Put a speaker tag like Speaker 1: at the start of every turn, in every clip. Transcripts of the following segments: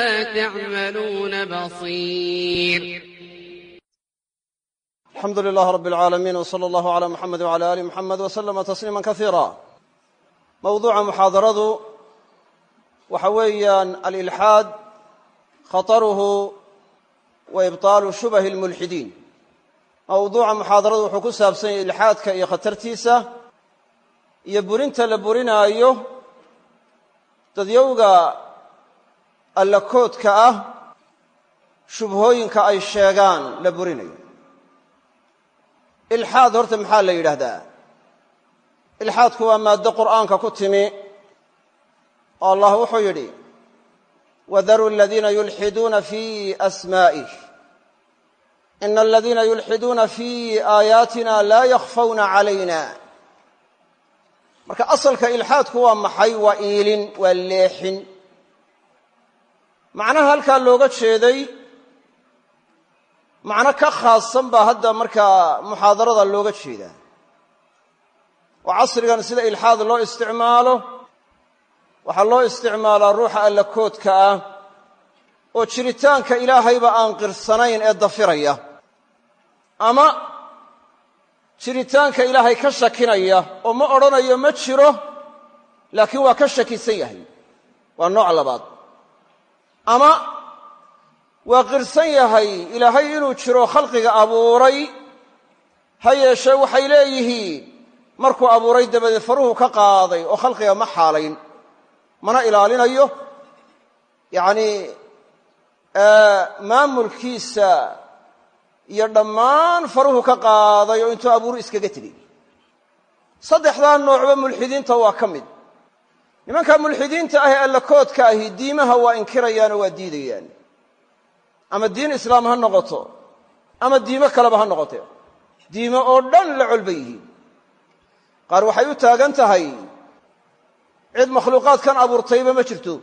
Speaker 1: بما تعملون بصير
Speaker 2: alxamdu lilaah rab alcaalamiin w sala allahu calaa muxamed wcala aali muxamed wa slama tasliima kasiira mowduuca muxaadaradu waxa weeyaan alilxaad khataruhu wa ibطaalu shubahi اlmulxidiin mowduuca muxaadaradu wuxuu ku saabsan yahay ilxaadka iyo khatartiisa iyo burinta la burinaayo dadyowga allakoodka ah shubhooyinka ay sheegaan la burinayo. Ilxaad horta maxaa la yidhaahdaa? Ilxaadku waa maaddo qur'aanka ku timi. Oo allah wuxuu yidhi wadaruu aladiina yulxiduuna fii asmaa'ih ina aladiina yulxiduuna fii aayaatina laa yakhfawna calayna. Marka asalka ilxaadku waa maxay? Waa iilin waa leexin macnaha halkaa looga jeeday macno ka khaasan baa hadda markaa muxaadarada looga jeedaa oo casrigan sida ilxaad loo isticmaalo waxaa loo isticmaalaa ruuxa alla koodka ah oo jiritaanka ilaahayba aan qirsanayn ee dafiraya. Ama jiritaanka ilaahay ka shakinaya oo ma odhanayo ma jiro laakiin waa ka shakisan yahay. Waa nooc labaad ama waa qirsan yahay ilaahay inuu jiro khalqiga abuuray. Ha yeeshee waxay leeyihiin markuu abuuray dabadeed faruhu ka qaaday oo khalqiga ma xaalayn mana ilaalinayo. Yacnii maamulkiisa iyo dhammaan faruhu ka qaaday oo intuu abuuru iskaga tegey. Saddexdaa noocba mulxidiinta waa ka mid nimanka mulxidiinta ah ee allakoodka ahi diimaha waa inkirayaan oo waa diidayaan. Ama diin islaam ha noqoto ama diimo kaleba ha noqote. Diimo oo dhan la colba yihiin. Qaar waxay u taagan tahay cid makhluuqaadkan abuurtayba ma jirto.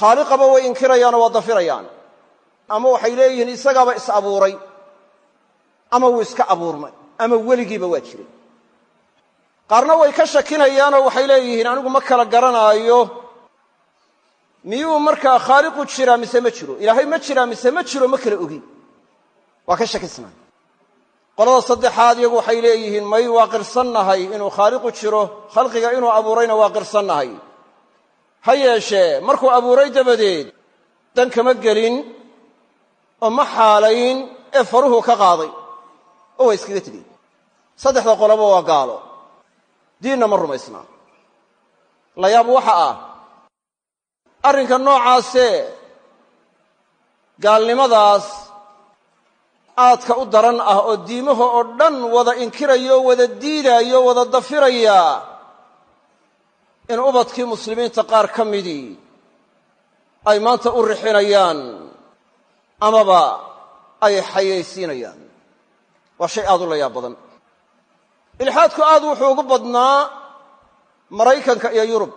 Speaker 2: Khaaliqaba way inkirayaanoo waa dafirayaan. Ama waxay leeyihiin isagaaba is abuuray ama wuu iska abuurmay ama weligiiba waa jiray qaarna way ka shakinayaanoo waxay leeyihiin anigu ma kala garanaayo. Miyuu markaa khaaliqu jiraa mise ma jiro? Ilaahay ma jiraa mise ma jiro ma kala ogin. Waa ka shakisnay qolada saddexaad iyagu waxay leeyihiin may waa qirsannahay inuu khaaliqu jiro khalqiga inuu abuurayna waa qirsannahay ha yeeshee markuu abuuray dabadeed dan kama gelin oo ma xaalayn ee faruhu ka qaaday. Oo waa iskaga tegey saddexda qoloba waa gaalo diinna ma la yaab waxa ah arrinka noocaasee gaalnimadaas aadka u daran ah oo diimaha oo dhan wada inkiraya oo wada diidaayo o wada dafiraya in ubadkii muslimiinta qaar ka midii ay maanta u rixinayaan amaba ay xayaysiinayaan. Waa shay aad u la yaab badan ilxaadku aad wuxuu ugu badnaa maraykanka iyo yurub.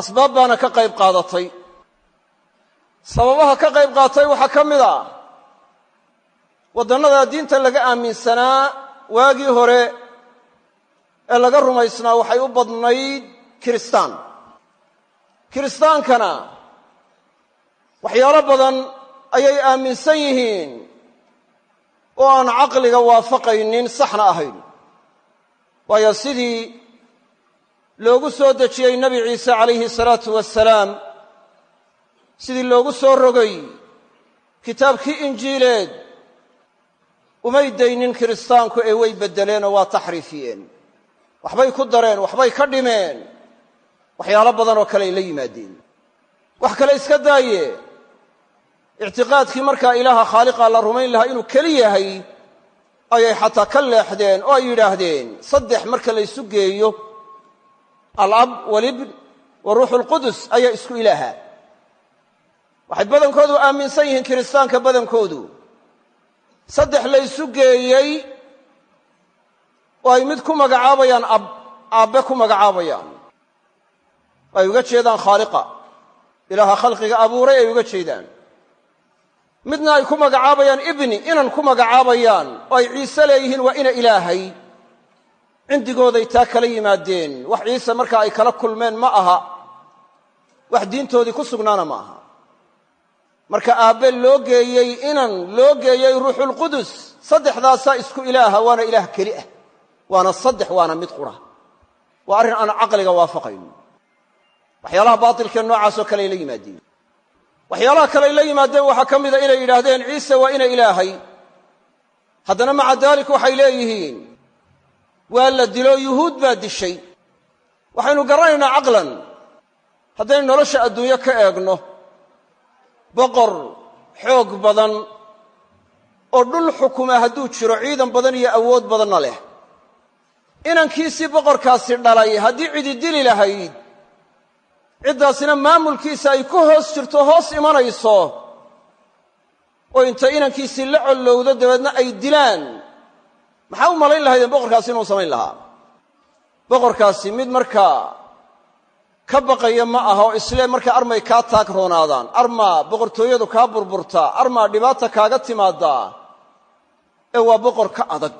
Speaker 2: Asbaab baana ka qayb qaadatay. Sababaha ka qayb qaatay waxaa ka mid a waddannada diinta laga aaminsanaa waagii hore ee laga rumaysnaa waxay u badnayd kiristaan. Kiristaankana waxyaalo badan ayay aaminsan yihiin oo aan caqliga waafaqaynin saxna ahayn waayo sidii loogu soo dejiyey nebi ciise calayhi salaatu wasalaam sidii loogu soo rogay kitaabkii injiileed umay daynin kiristaanku ee way beddeleenoo waa taxriifiyeen. Waxbay ku dareen waxbay ka dhimeen waxyaalo badan oo kale ay la yimaadeen. Wax kale iska daaye ictiqaadkii markaa ilaaha khaaliqa la rumayn lahaa inuu keli yahay ayay xataa ka leexdeen oo ay yidhaahdeen saddex marka laysu geeyo alab walibn wa ruuxu lqudus ayaa isku ilaaha. Waxay badankoodu aaminsan yihiin kiristaanka badankoodu. Saddex laysu geeyey oo ay mid ku magacaabayaan ab aabbe ku magacaabayaan. Ay uga jeedaan khaaliqa. Ilaaha khalqiga abuuray ay uga jeedaan midna ay ku magacaabayaan ibni inan ku magacaabayaan oo ay ciise leeyihiin waa ina ilaahay. Cindigooday taa kala yimaadeen. Wax ciise markaa ay kala kulmeen ma aha. Wax diintoodii ku sugnaana ma aha. Marka aabbe loo geeyey inan loo geeyey ruuxulqudus saddexdaasaa isku ilaaha waana ilaah keli ah. Waana saddex waana mid qura. Waa arrin aan caqliga waafaqayn waxyaalaha baatilkee noocaasoo kale ay la yimaadeen waxyaalaha kale la yimaadeen waxaa ka mida inay yidhaahdeen ciise waa ina ilaahay. Haddana maca daalik waxay leeyihiin waa la dilo yuhuud baa dishay. Waxaynu garanaynaa caqlan. Haddaynu nolosha adduunyo ka eegno boqor xoog badan oo dhul xukuma hadduu jiro ciidan badan iyo awood badanna leh. Inankiisii boqorkaasi dhalay haddii cidi dili lahayd ciddaasina maamulkiisa ay ku hoos jirto hoos imanayso. oo inta inankiisii la collowdo dabeedna ay dilaan. Maxaa u malayn lahaydeen boqorkaasi inuu samayn lahaa? Boqorkaasi mid markaa ka baqaya ma aha oo isle markaa armay kaa taag roonaadaan. Armaa boqortooyadu kaa burburtaa armaa dhibaata kaaga timaadaa ee waa boqor ka adag.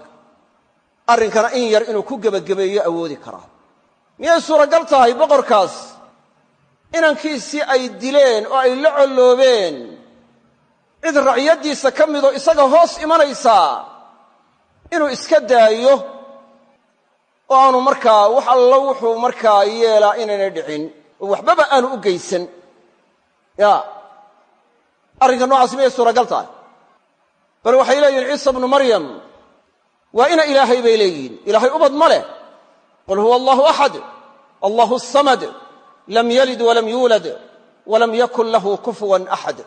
Speaker 2: Arrinkana in yar inuu ku gebagabeeyo awoodi karaa. Miyay suuragal tahay boqorkaas inankiisii ay dileen oo ay la colloobeen. Cid racyaddiisa ka midoo isaga hoos imanaysaa inuu iska daayo oo aanu markaa wax allo wuxuu markaa yeelaa inaynay dhicin. Oo waxbaba aanu u geysan. Ya. Arrinka noocaasi miyay suuragal tahay? Bal waxay leeyihiin ciisa bnu maryam waa ina ilaahay bay leeyihiin. Ilaahay ubad ma leh. Qul huwa allahu axad allahu samad lam yalid walam yuulad walam yakun lahu kufuwan axad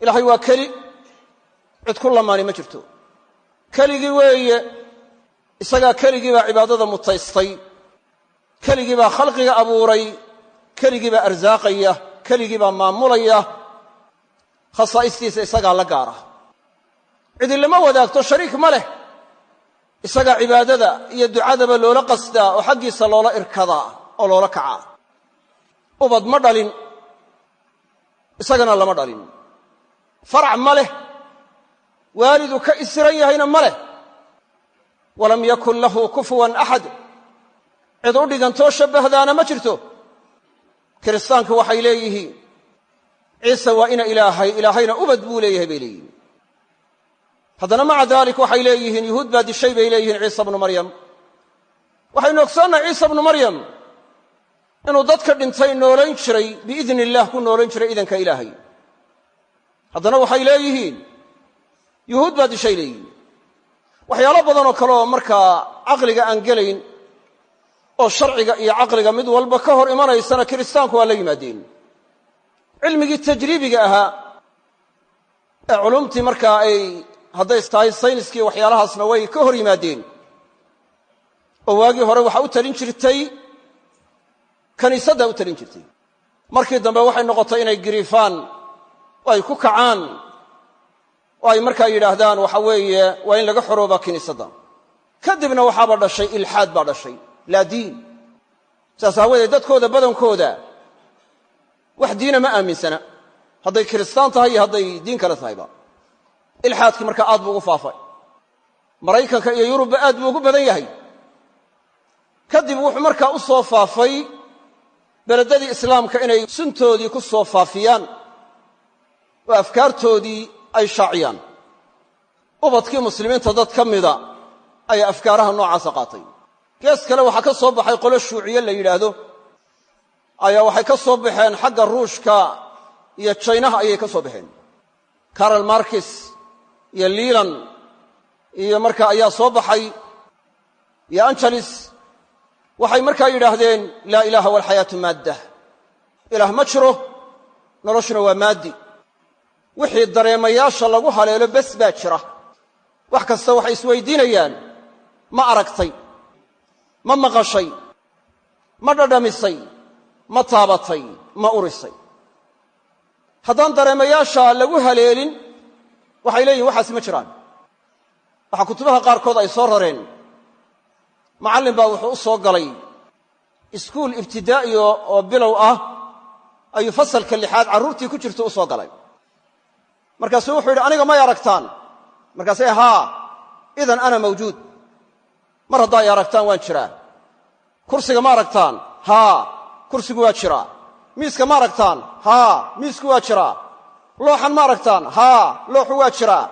Speaker 2: ilaahay waa keli cid ku lamaani ma jirto keligii weeye isagaa keligii baa cibaadada mutaystay keligii baa khalqiga abuuray keligii baa arsaaqaya keligii baa maamulaya khasaa'istiisa isagaa la gaara cidi lama wadaagto shariik ma leh isagaa cibaadada iyo ducadaba loola qasdaa oo xaggiisa loola irkadaa oo loola kacaa ubad ma dhalin isagana lama dhalin. Farac ma leh waalidu ka isiran yahayna ma leh. Walam yakun lahu kufuwan axad cid u dhigantoo shabbahdaana ma jirto. Kiristaanku waxay leeyihiin ciise waa ina ilaahay ilaahayna ubad buu leeyahay bay leeyihiin. Haddana maca daalik waxay leeyihiin yuhuud baa dishay bay leeyihiin ciisa bnu maryam. Waxaynu ogsoonnahay ciisa bnu maryam inuu dadka dhintay noolayn jiray biidni illaah ku noolayn jiray idanka ilaahay. Haddana waxay leeyihiin yuhuud baa dishay leeyihiin. Waxyaalo badanoo kaleoo markaa caqliga aan gelayn oo sharciga iyo caqliga mid walba ka hor imanaysana kiristaanku waa la yimaadeen. Cilmigii tajriibiga ahaa ee culumtii markaa ay hadday tahay sayniskii waxyaalahaasna way ka hor yimaadeen. Oo waagii hore waxaa u talin jirtay kaniisaddaa u talin jirtay. Markii dambe waxay noqotay inay giriifaan oo ay ku kacaan oo ay markaa yidhaahdaan waxa weeye waa in laga xoroobaa kiniisadda kadibna waxaaba dhashay ilxaad baa dhashay laa diin. Saas aawadeed dadkooda badankooda wax diina ma aaminsana. Hadday kiristaan tahay iyo hadday diin kale tahayba. Ilxaadkii markaa aad buu ugu faafay. Maraykanka iyo yurubba aad buu ugu badan yahay. Kadib wuxuu markaa u soo faafay beledadii islaamka inay suntoodii ku soo faafiyaan oo afkaartoodii ay shaaciyaan. Ubadkii muslimiinta dad ka mida ayaa afkaaraha noocaasa qaatay. Gees kale waxaa ka soo baxay qolo shuuciye la yidhaahdo. Ayaa waxay ka soo baxeen xagga ruushka iyo jaynaha ayay ka soo baxeen. Carol markis iyo liilan iyo markaa ayaa soo baxay iyo angelis waxay markaa yidhaahdeen laa ilaaha walxayaatu maadda ilaah ma jiro noloshuna waa maaddi wixii dareemayaasha lagu haleelo bes baa jira. Wax kasta waxay isweydiinayaan ma aragtay ma maqashay ma dhadhamisay ma taabatay ma urisay. Haddaan dareemayaasha lagu haleelin waxay leeyihiin waxaasi ma jiraan. Waxaa kutubaha qaarkood ay soo rareen macallin baa wuxuu u soo galay iskuul ibtidaa'i oo bilow ah ayuu fasalka lixaad carruurtii ku jirta u soo galay. Markaasuu wuxuu yidhi aniga may aragtaan. Markaasay haa idan ana mawjuud. Mar haddaa ay aragtaan waan jiraa. Kursiga ma aragtaan. Haa kursigu waa jiraa. Miiska ma aragtaan. Haa miisku waa jiraa. Looxan ma aragtaan. Haa looxu waa jiraa.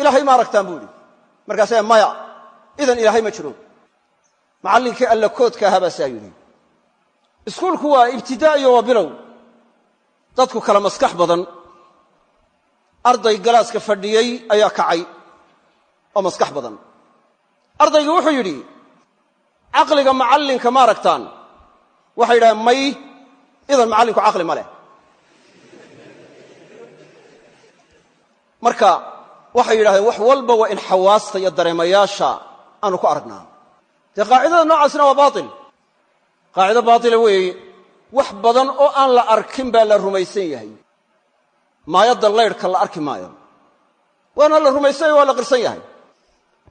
Speaker 2: Ilaahay ma aragtaan buu yidhi. Markaasay maya idan ilaahay ma jiro macallinkii alla koodka ahaa baa saa yidhi. Iskuulku waa ibtidaa'iyo waa bilow. Dadku kala maskax badan. Arday galaaska fadhiyey ayaa kacay oo maskax badan. Ardaygii wuxuu yidhi caqliga macallinka ma aragtaan. Waxay yidhahdeen may idan macallinku caqli ma leh. Marka waxay yidhahdeen wax walba waa in xawaasta iyo dareemayaasha aanu ku aragnaa dee qaacidada noocaasina waa baatil. Qaacido baatila weeye wax badan oo aan la arkin baa la rumaysan yahay. Maayadda laydhka la arki maayo. Waana la rumaysanya waa la qirsan yahay.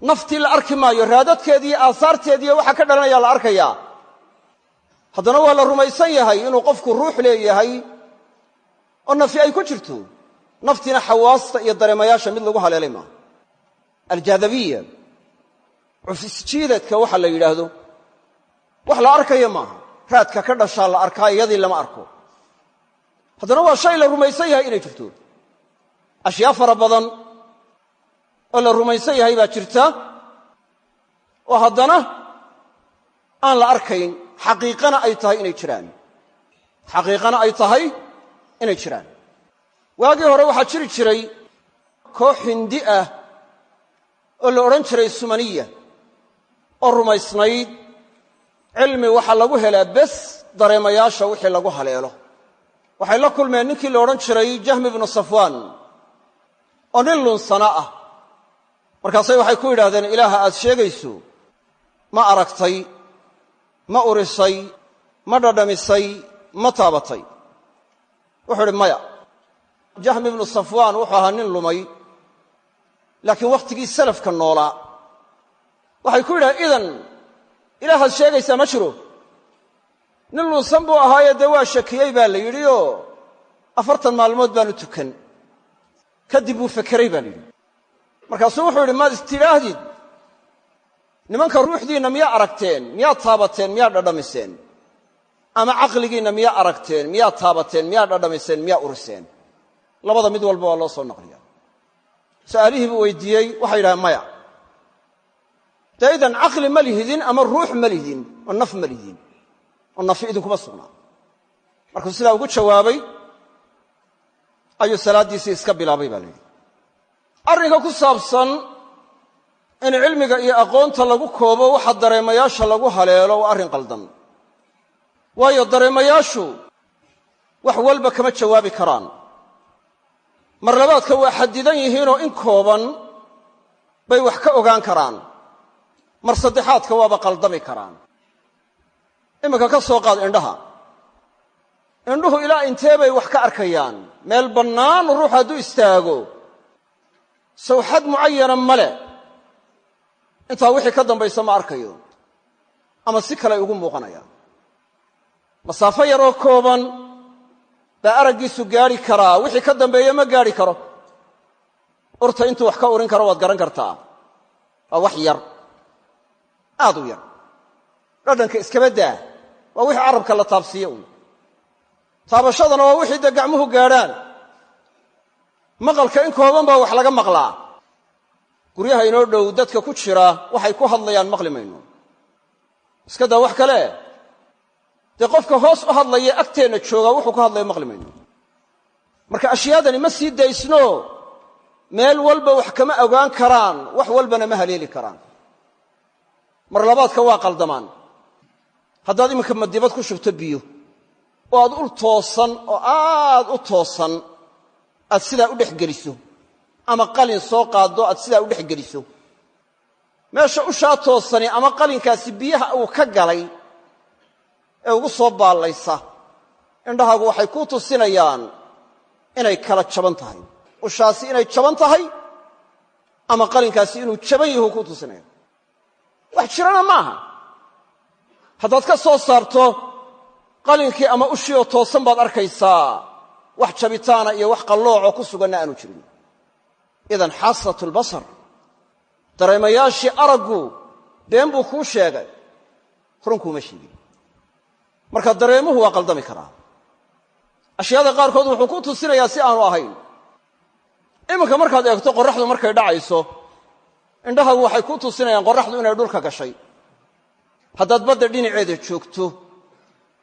Speaker 2: Naftii la arki maayo raadadkeediiyo aasaarteediiyo waxaa ka dhalanaya la arkayaa. Haddana waa la rumaysan yahay inuu qofku ruux leeyahay oo nafi ay ku jirto. Naftiina xawaasta iyo dareemayaasha mid lagu haleelay maaha. Aljaadabiya cufisjiidadka waxa la yidhaahdo wax la arkaya maaha. Raadka ka dhashaa la arkaa iyadii lama arko. Haddana waa shay la rumaysan yahay inay jirto. Ashyaa fara badan oo la rumaysan yahay baa jirta oo haddana aan la arkayn xaqiiqana ay tahay inay jiraan. Xaqiiqana ay tahay inay jiraan. Waagii hore waxaa jiri jiray koox hindi ah oo la odhan jiray sumaniya oo rumaysnayd cilmi waxaa lagu helaa bes dareemayaasha wixii lagu haleelo. Waxay la kulmeen ninkii la odhan jiray jahmi ibnu safwaan oo nin lunsana ah. Markaasay waxay ku yidhahdeen ilaaha aad sheegayso ma aragtay ma urisay ma dhadhamisay ma taabatay. Wuxuu idhi maya. Jahmi ibnu safwaan wuxuu ahaa nin lumay laakiin wakhtigii salafka noolaa waxay ku yidhahdeen idan ilaahaad sheegaysaa ma jiro. Nin lunsan buu ahaaye dee waa shakiyey baa la yidhi oo afartan maalmood baanu tukan. Kadib wuu fekeray baa la yidhi. Markaasuu wuxuu yidhi maad istidhaahdid nimanka ruuxdiinna miyaa aragteen? Miyaad taabateen? Miyaad dhadhamiseen? Ama caqligiinna miyaa aragteen? Miyaad taabateen? Miyaad dhadhamiseen? Miyaa uriseen? Labada mid walba waa loo soo naqliya su'aalihii buu weydiiyey waxay yidhahdeen maya dee idan caqli ma lihidin ama ruux ma lihidin oo naf ma lihidin oo nafi idinkuma sugnaa markuu sidaa ugu jawaabay ayuu salaaddiisii iska bilaabay baa la yidhi. Arrinka ku saabsan in cilmiga iyo aqoonta lagu koobo waxa dareemayaasha lagu haleelo waa arrin qaldan. Waayo dareemayaashu wax walba kama jawaabi karaan. Mar labaadka waa xadidan yihiinoo in kooban bay wax ka ogaan karaan mar saddexaadka waaba qaldami karaan. Iminka ka soo qaad indhaha. Indhuhu ilaa intee bay wax ka arkayaan. Meel bannaan ruux hadduu istaago. Sawxad mucayana male intaa wixii ka dambaysa ma arkayo. Ama si kale ay ugu muuqanayaan masaafo yaroo kooban baa araggiisu gaadhi karaa. Wixii ka dambeeya ma gaadhi karo. Urta intuu wax ka urin karo waad garan kartaa. Waa wax yar aad u yar. Dhadhanka iskaba daa. Waa wixii carabka la taabsiiye uun. Taabashadana waa wixii dee gacmuhu gaadhaan. Maqalka in kooban baa wax laga maqlaa. Guryaha inoo dhow dadka ku jira waxay ku hadlayaan maqli mayno. Iska daa wax kale? Dee qofka hoos u hadlaya agteenna joogaa wuxuu ka hadlaya maqli mayno. Marka ashyaadani ma sii daysno meel walba wax kama ogaan karaan wax walbana ma haleeli karaan mar labaadka waa qaldamaan. Haddaad iminka madibad ku shubto biyo oo aad ul toosan oo aad u toosan aad sidaa u dhex geliso ama qalin soo qaaddo aad sidaa u dhex geliso. Meesha ushaa toosani ama qalinkaasi biyaha uu ka galay ee ugu soo baallaysa indhahaagu waxay kuu tusinayaan inay kala jaban tahay. Ushaasi inay jaban tahay ama qalinkaasi inuu jaban yahu ku tusinaya wax jirana ma aha haddaad ka soo saarto qalinkii ama ushii oo toosan baad arkaysaa wax jabitaana iyo wax qalloocoo ku suganna aanu jirin. Idan xaasatu lbasar dareemayaashii araggu been buu kuu sheegay runkuuma sheegin. Marka dareemuhu waa qaldami karaa. Ashyaada qaarkood wuxuu ku tusinayaa si aanu ahayn. Iminka markaad eegto qorraxdu markay dhacayso indhahagu waxay ku tusinayaan qorraxdu inay dhulka gashay. Haddaad badda dhinaceeda joogto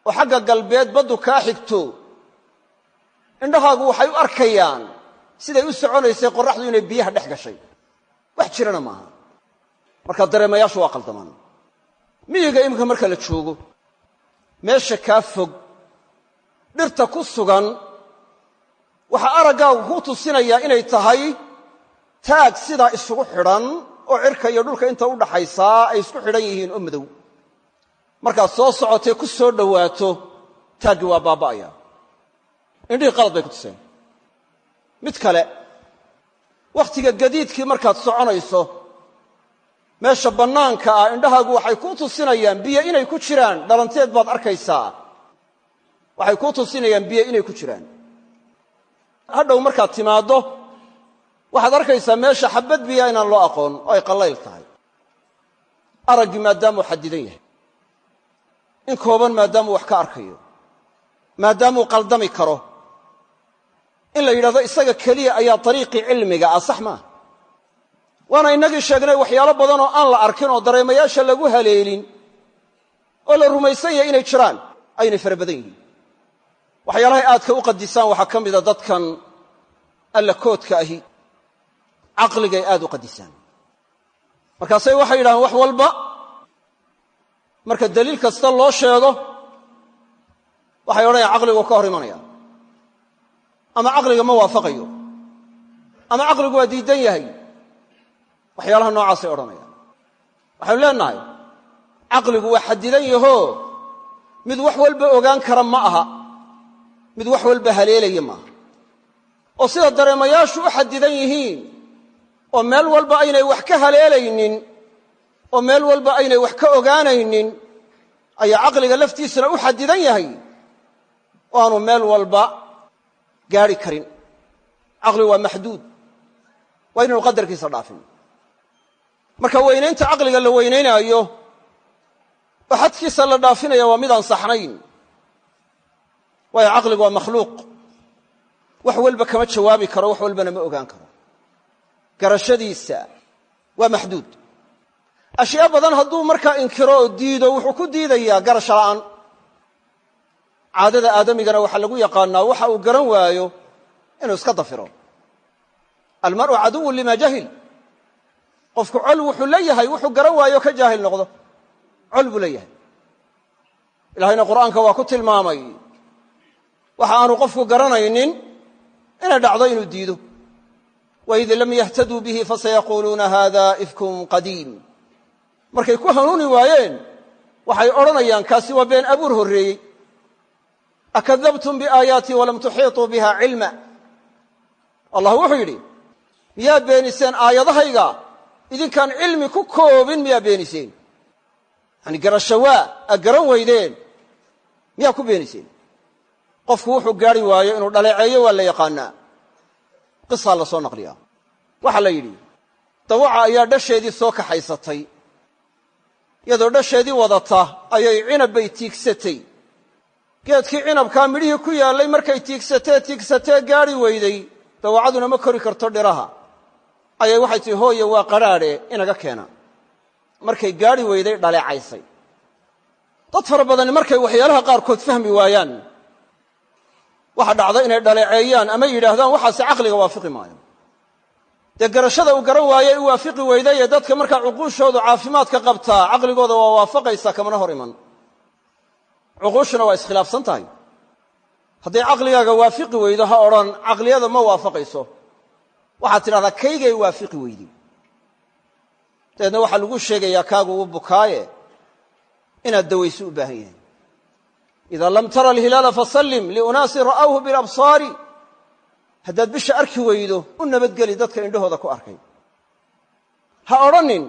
Speaker 2: oo xagga galbeed baddu kaa xigto indhahaagu waxay u arkayaan siday u soconaysay qorraxdu inay biyaha dhex gashay. Wax jirana maaha. Marka dareemayaashu waa qaldamaan. Miyiga iminka marka la joogo meesha kaa fog dhirta ku sugan waxaa araggaagu ku tusinayaa inay tahay taag sidaa isugu xidhan oo cirka iyo dhulka inta u dhaxaysaa ay isku xidhan yihiin oo madow. Markaad soo socotee ku soo dhowaato taaggii waa baaba'aya. Indhihii qalad bay ku tuseen. Mid kale wakhtiga gadiidkii markaad soconayso meesha bannaanka ah indhahaagu waxay kuu tusinayaan biyo inay ku jiraan dhalanteed baad arkaysaa. Waxay kuu tusinayaan biyo inay ku jiraan. Hadhow markaad timaaddo waxaad arkaysaa meesha xabbad biya inaan loo aqoon oo ay qallayl tahay. Araggii maadaamuu xadidan yahay. In kooban maadaamuu wax ka arkayo. Maadaamuu qaldami karo. In la yidhahdo isaga keliya ayaa dariiqii cilmiga ah sax maaha waana innagii sheegnay waxyaalo badan oo aan la arkin oo dareemayaasha lagu haleelin oo la rumaysan yahay inay jiraan aynay fara badan yihiin. Waxyaalahay aadka u qadisaan waxaa ka mida dadkan alla koodka ahi caqligay aad u qadisaan. Markaasay waxay yidhahdeen wax walba. Marka daliil kasta loo sheego waxay odhanayaan caqligu ka hor imanaya. Ama caqliga ma waafaqayo. Ama caqligu waa diidan yahay. Waxyaalaha noocaasay odhanayaan. Waxaynu leenahay caqligu waa xadidan yahoo mid wax walba ogaan kara ma aha. Mid wax walba haleelaya maaha oo sida dareemayaashu u xadidan yihiin oo meel walba aynay wax ka haleelaynin oo meel walba aynay wax ka ogaanaynin ayaa caqliga laftiisuna u xadidan yahay oo aanu meel walba gaadhi karin. Caqligu waa maxduud waa inaynu qadarkiisa dhaafin. Marka weynaynta caqliga la weynaynaayo oo xadkiisa la dhaafinaya waa midaan saxnayn. Waayo caqligu waa makhluuq. Wax walba kama jawaabi karo wax walbana ma ogaan karo garashadiisa waa maxduud. Ashyaa badan hadduu markaa inkiro oo diido wuxuu ku diidayaa garasho la'aan. Caadada aadamigana waxaa lagu yaqaanaa waxa uu garan waayo inuu iska dafiro. Almar'u caduwun lima jahil. Qofku col wuxuu leeyahay wuxuu garan waayo ka jaahil noqdo. Col buu leeyahay. Ilaahayna qur'aanka waa ku tilmaamay. Waxa aanu qofku garanaynin inay dhacdo inuu diido waid lam yahtaduu bihi fasayaquuluuna hada ifkun qadiim markay ku hanuuni waayeen waxay odhanayaan kaasi waa been abuur horreeyey akadabtum biaayaatii walam tuxiiطuu biha cilma allah wuxuu yidhi miyaa beeniseen aayadahayga idinkaan cilmi ku koobin miyaa beeniseen yani garashawaa aad garan weydeen miyaa ku beeniseen qofku wuxuu gaari waayo inuu dhaleeceeyo waa la yaqaanaa qisaa la soo naqliyaa. Waxaa la yidhi dawaca ayaa dhasheedii soo kaxaysatay. Iyadoo dhasheedii wadata ayay cinab bay tiigsatay. Geedkii cinabkaa midhihii ku yaallay markay tiigsatee tiigsatee gaadhi weyday. Dawacaduna ma kori karto dhiraha. Ayay waxay tihi hooye waa qadhaadhe inaga keena. Markay gaadhi weyday dhaleecaysay. Dad fara badani markay waxyaalaha qaarkood fahmi waayaan waxa dhacda inay dhaleeceeyaan ama yidhaahdaan waxaase caqliga waafiqi maayo. Dee garashada uu garan waaye u waafiqi weyday dadka markaa cuquushoodu caafimaadka qabtaa caqligooda waa waafaqaysaa kamana hor iman. Cuquushuna waa iskhilaafsan tahay. Hadday caqligaaga waafiqi weydo ha odhan caqliyada ma waafaqayso. Waxaad tidhahdaa kaygay waafiqi weyday dabeedna waxaa lagu sheegayaa kaagu uu bukaaye. Inaad dawayso u baahan yahay ida lam tara alhilaala fasallim liunaasin ra'awhu bilabsaari haddaad bisha arki weydo u nabadgeli dadka indhahooda ku arkay ha odhanin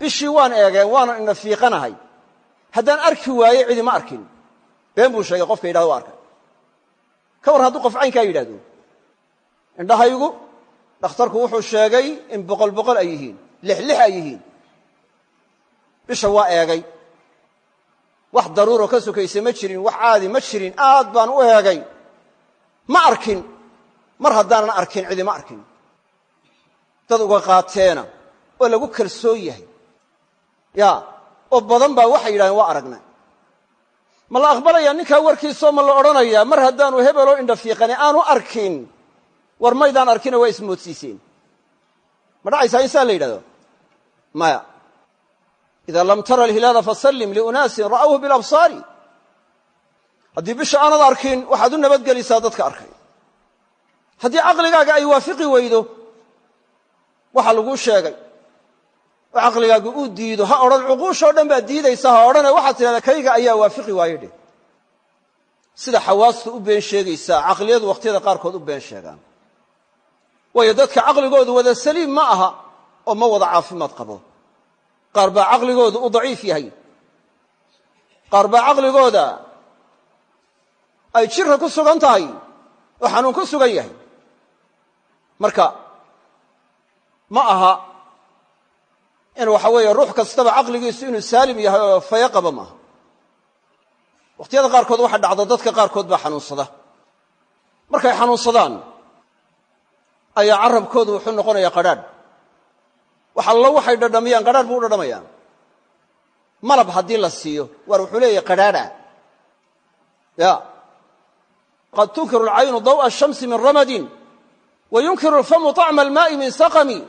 Speaker 2: bishii waan eegeen waana ina fiiqanahay haddaan arki waaye cidi ma arkin been buu sheegay qofka yidhahdo waa arkay ka war hadduu qof caynkaa yidhahdo indhahaygu dhakhtarku wuxuu sheegay in boqol boqol ay yihiin lix lix ay yihiin bisha waa eegay wax daruuro ka sokaysa ma jirin wax caadi ma jirin aad baan u eegay ma arkin. Mar haddaanan arkin cidi ma arkin. Dad uga qaateena oo lagu kalsoon yahay. Ya oo badan baa waxay yidhahdeen waa aragnay ma la aqbalayaa ninkaa warkiisoo ma la odhanayaa mar haddaanu hebeloo indha fiiqani aanu arkin. War maydaan arkina waa ismoodsiiseen ma dhacaysaa in saa la yidhahdo? Maya ida lam tara alhilaala fasallim liunaasin ra'awhu bilabsaari haddii bisha aanad arkin waxaad u nabadgelisaa dadka arkay haddii caqligaaga ay waafiqi weydo waxa laguu sheegay oo caqligaaga uu diido ha odhan cuquushoo dhan baad diidaysa ha odhane waxaad tidhahdaa kayga ayaa waafiqi waaye dheh sida xawaastu u been sheegaysaa caqliyadu wakhtiyada qaarkood u been sheegaan waayo dadka caqligoodu wada saliim ma aha oo ma wada caafimaad qabo qaar baa caqligoodu u daciif yahay. Qaar baa caqligooda ay jirka ku sugan tahay oo xanuun ku sugan yahay. Marka ma aha in waxa weeye ruux kastaba caqligiisu inuu saalim yahay oo fayo qaba maaha wakhtiyada qaarkood waxa dhacda dadka qaarkood baa xanuunsada. Markay xanuunsadaan ayaa carabkoodu wuxuu noqonayaa qadhaadh wax allo waxay dhadhamiyaan qadhaadh buu u dhadhamayaa malab haddii la siiyo waar wuxuu leeyahay qadhaadha. Ya. Qad tunkiru alcaynu daw'a ashamsi min ramadin wa yunkiru alfamu طacma almaa'i min saqami.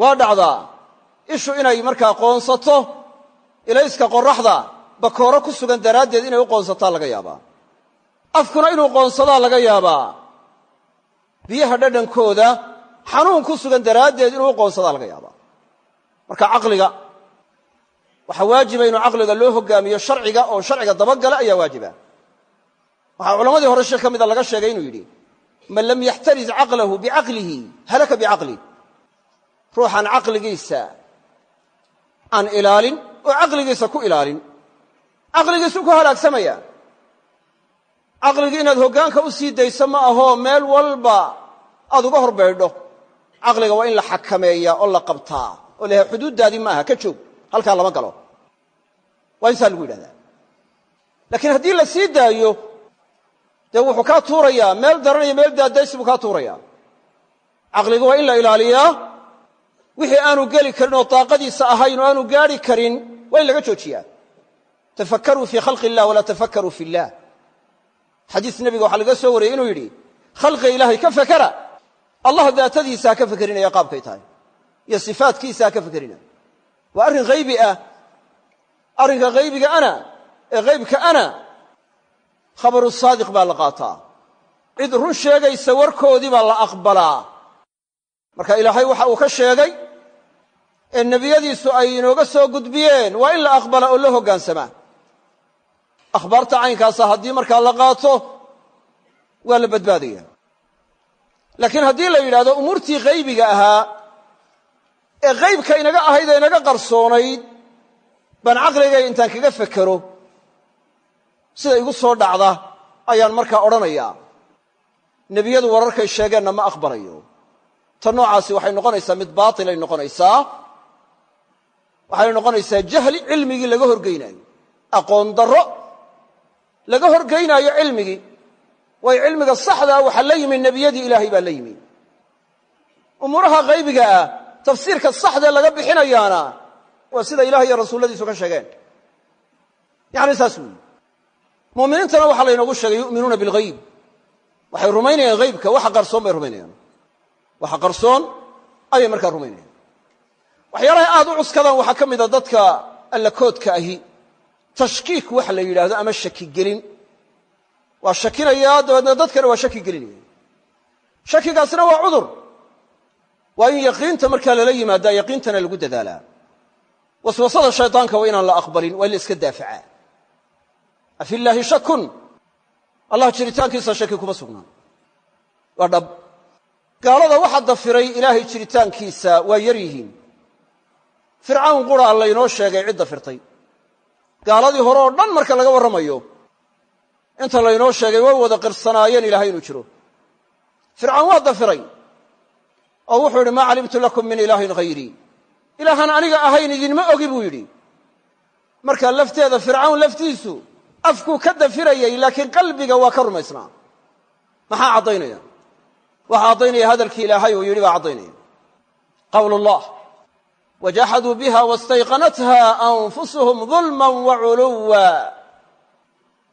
Speaker 2: Waa dhacdaa ishu inay markaa qoonsato ilayska qoraxda bakooro ku sugan daraaddeed inay u qoonsataa laga yaabaa. Afkuna inuu qoonsadaa laga yaabaa. Biyaha dhadhankooda xanuun ku sugan daraaddeed inuu qoonsadaa laga yaabaa. Marka caqliga waxaa waajiba inuu caqliga loo hogaamiyo sharciga oo sharciga dabagala ayaa waajiba. Waxaa culammadii hore sheekh ka mida laga sheegay inuu yidhi man lam yaxtariz caqlahu bicaqlihi halaka bicaqlih ruuxaan caqligiisa aan ilaalin oo caqligiisa ku ilaalin. Caqligiisu ku halaagsamaya caqligii inaad hoggaanka u sii dayso ma ahoo meel walba aad uga hor baydho caqliga waa in la xakameeyaa oo la qabtaa. oo la yahay xuduuddaadii ma aha ka joog. Halkaa lama galo. Waa in saa lagu yidhahdaa. Laakiin haddii la sii daayo dee wuxuu kaa tuurayaa. Meel daran iyo meel daadaysi buu kaa tuurayaa. Caqliga waa in la ilaaliyaa. Wixii aanu geli karin oo daaqadiisa ahayn oo aanu gaadhi karin waa in laga joojiyaa. Tafakkaruu fii khalqi illah walaa tafakkaruu fi illah xadiis nebiga waxaa laga soo wariyey inuu yidhi khalqiga ilaahay ka fakera allah daatadiisa ha ka fekerinaya qaabkay tahay iyo sifaatkiisa ha ka fekerinaya waa arrin haybi ah. Arrinka haybiga ana ee haybka ana khabaru saadiq baa la qaataa. Cid run sheegaysa warkoodii baa la aqbalaa. Marka ilaahay waxa uu ka sheegay ee nebiyadiisu ay inooga soo gudbiyeen waa in la aqbala oo la hoggaansamaa akhbaarta caynkaasa haddii markaa la qaato waa la badbaadaya laakiin haddii la yidhahdo umuurtii haybiga ahaa ee haybka inaga ahayd ee inaga qarsoonayd baan caqligay intaan kaga fekero sida igu soo dhacda ayaan markaa odhanayaa. Nebiyadu wararkay sheegeenna ma aqbalayo. Ta noocaasi waxay noqonaysaa mid baatilay noqonaysaa waxay noqonaysaa jahli cilmigii laga horgeynaayo. Aqoon darro laga horgeynaayo cilmigii waayo cilmiga saxdaa waxaa la yimi nebiyadii ilaahay baa la yimi. Umuuraha haybiga ah tafsiirka saxdee laga bixinayaana waa sida ilaah iyo rasuulladiisu ka sheegeen. Yacni saas weyi muuminiintana waxaa laynoogu sheegay yu'minuuna bilghayb. Waxay rumaynayaan haybka waxa qarsoon bay rumaynayaan. Waxa qarsoon ayay markaa rumaynayaan. Waxyaalahay aad u cuskadaan waxaa ka mida dadka allakoodka ahi. Tashkiik waxa la yidhaahdo ama shaki gelin waa shakinayaa dabeedna dadkana waa shaki gelinaya. Shakigaasna waa cudur. Waa in yaqiinta markaa lala yimaadaa yaqiintana lagu dadaalaa. Waswasada shaydaanka waa inaan la aqbalin waa in la iska daafacaa. Afi illaahi shakun allah jiritaankiisa shaki kuma sugnaan. Waa dhab. Gaalada waxa dafiray ilaahay jiritaankiisa waa yar yihiin. Fircawn quraa laynoo sheegay cid dafirtay gaaladii hore oo dhan marka laga warramayo inta laynoo sheegay way wada qirsanaayeen ilaahay inuu jiro. Fircawn waa dafiray. Oo wuxuu yidhi maa calimtu lakum min ilaahin hayrii ilaahaan aniga ahayn idinma ogi buu yidhi. Marka lafteeda fircawn laftiisu afkuu ka dafirayay laakiin qalbiga waa ka rumaysnaa. Maxaa caddaynaya? Waxaa caddaynaya hadalkii ilaahay uu yidhi baa caddaynaya. Qawl llah wajaxaduu biha wastayqanatha anfusuhum dulman wa culuwa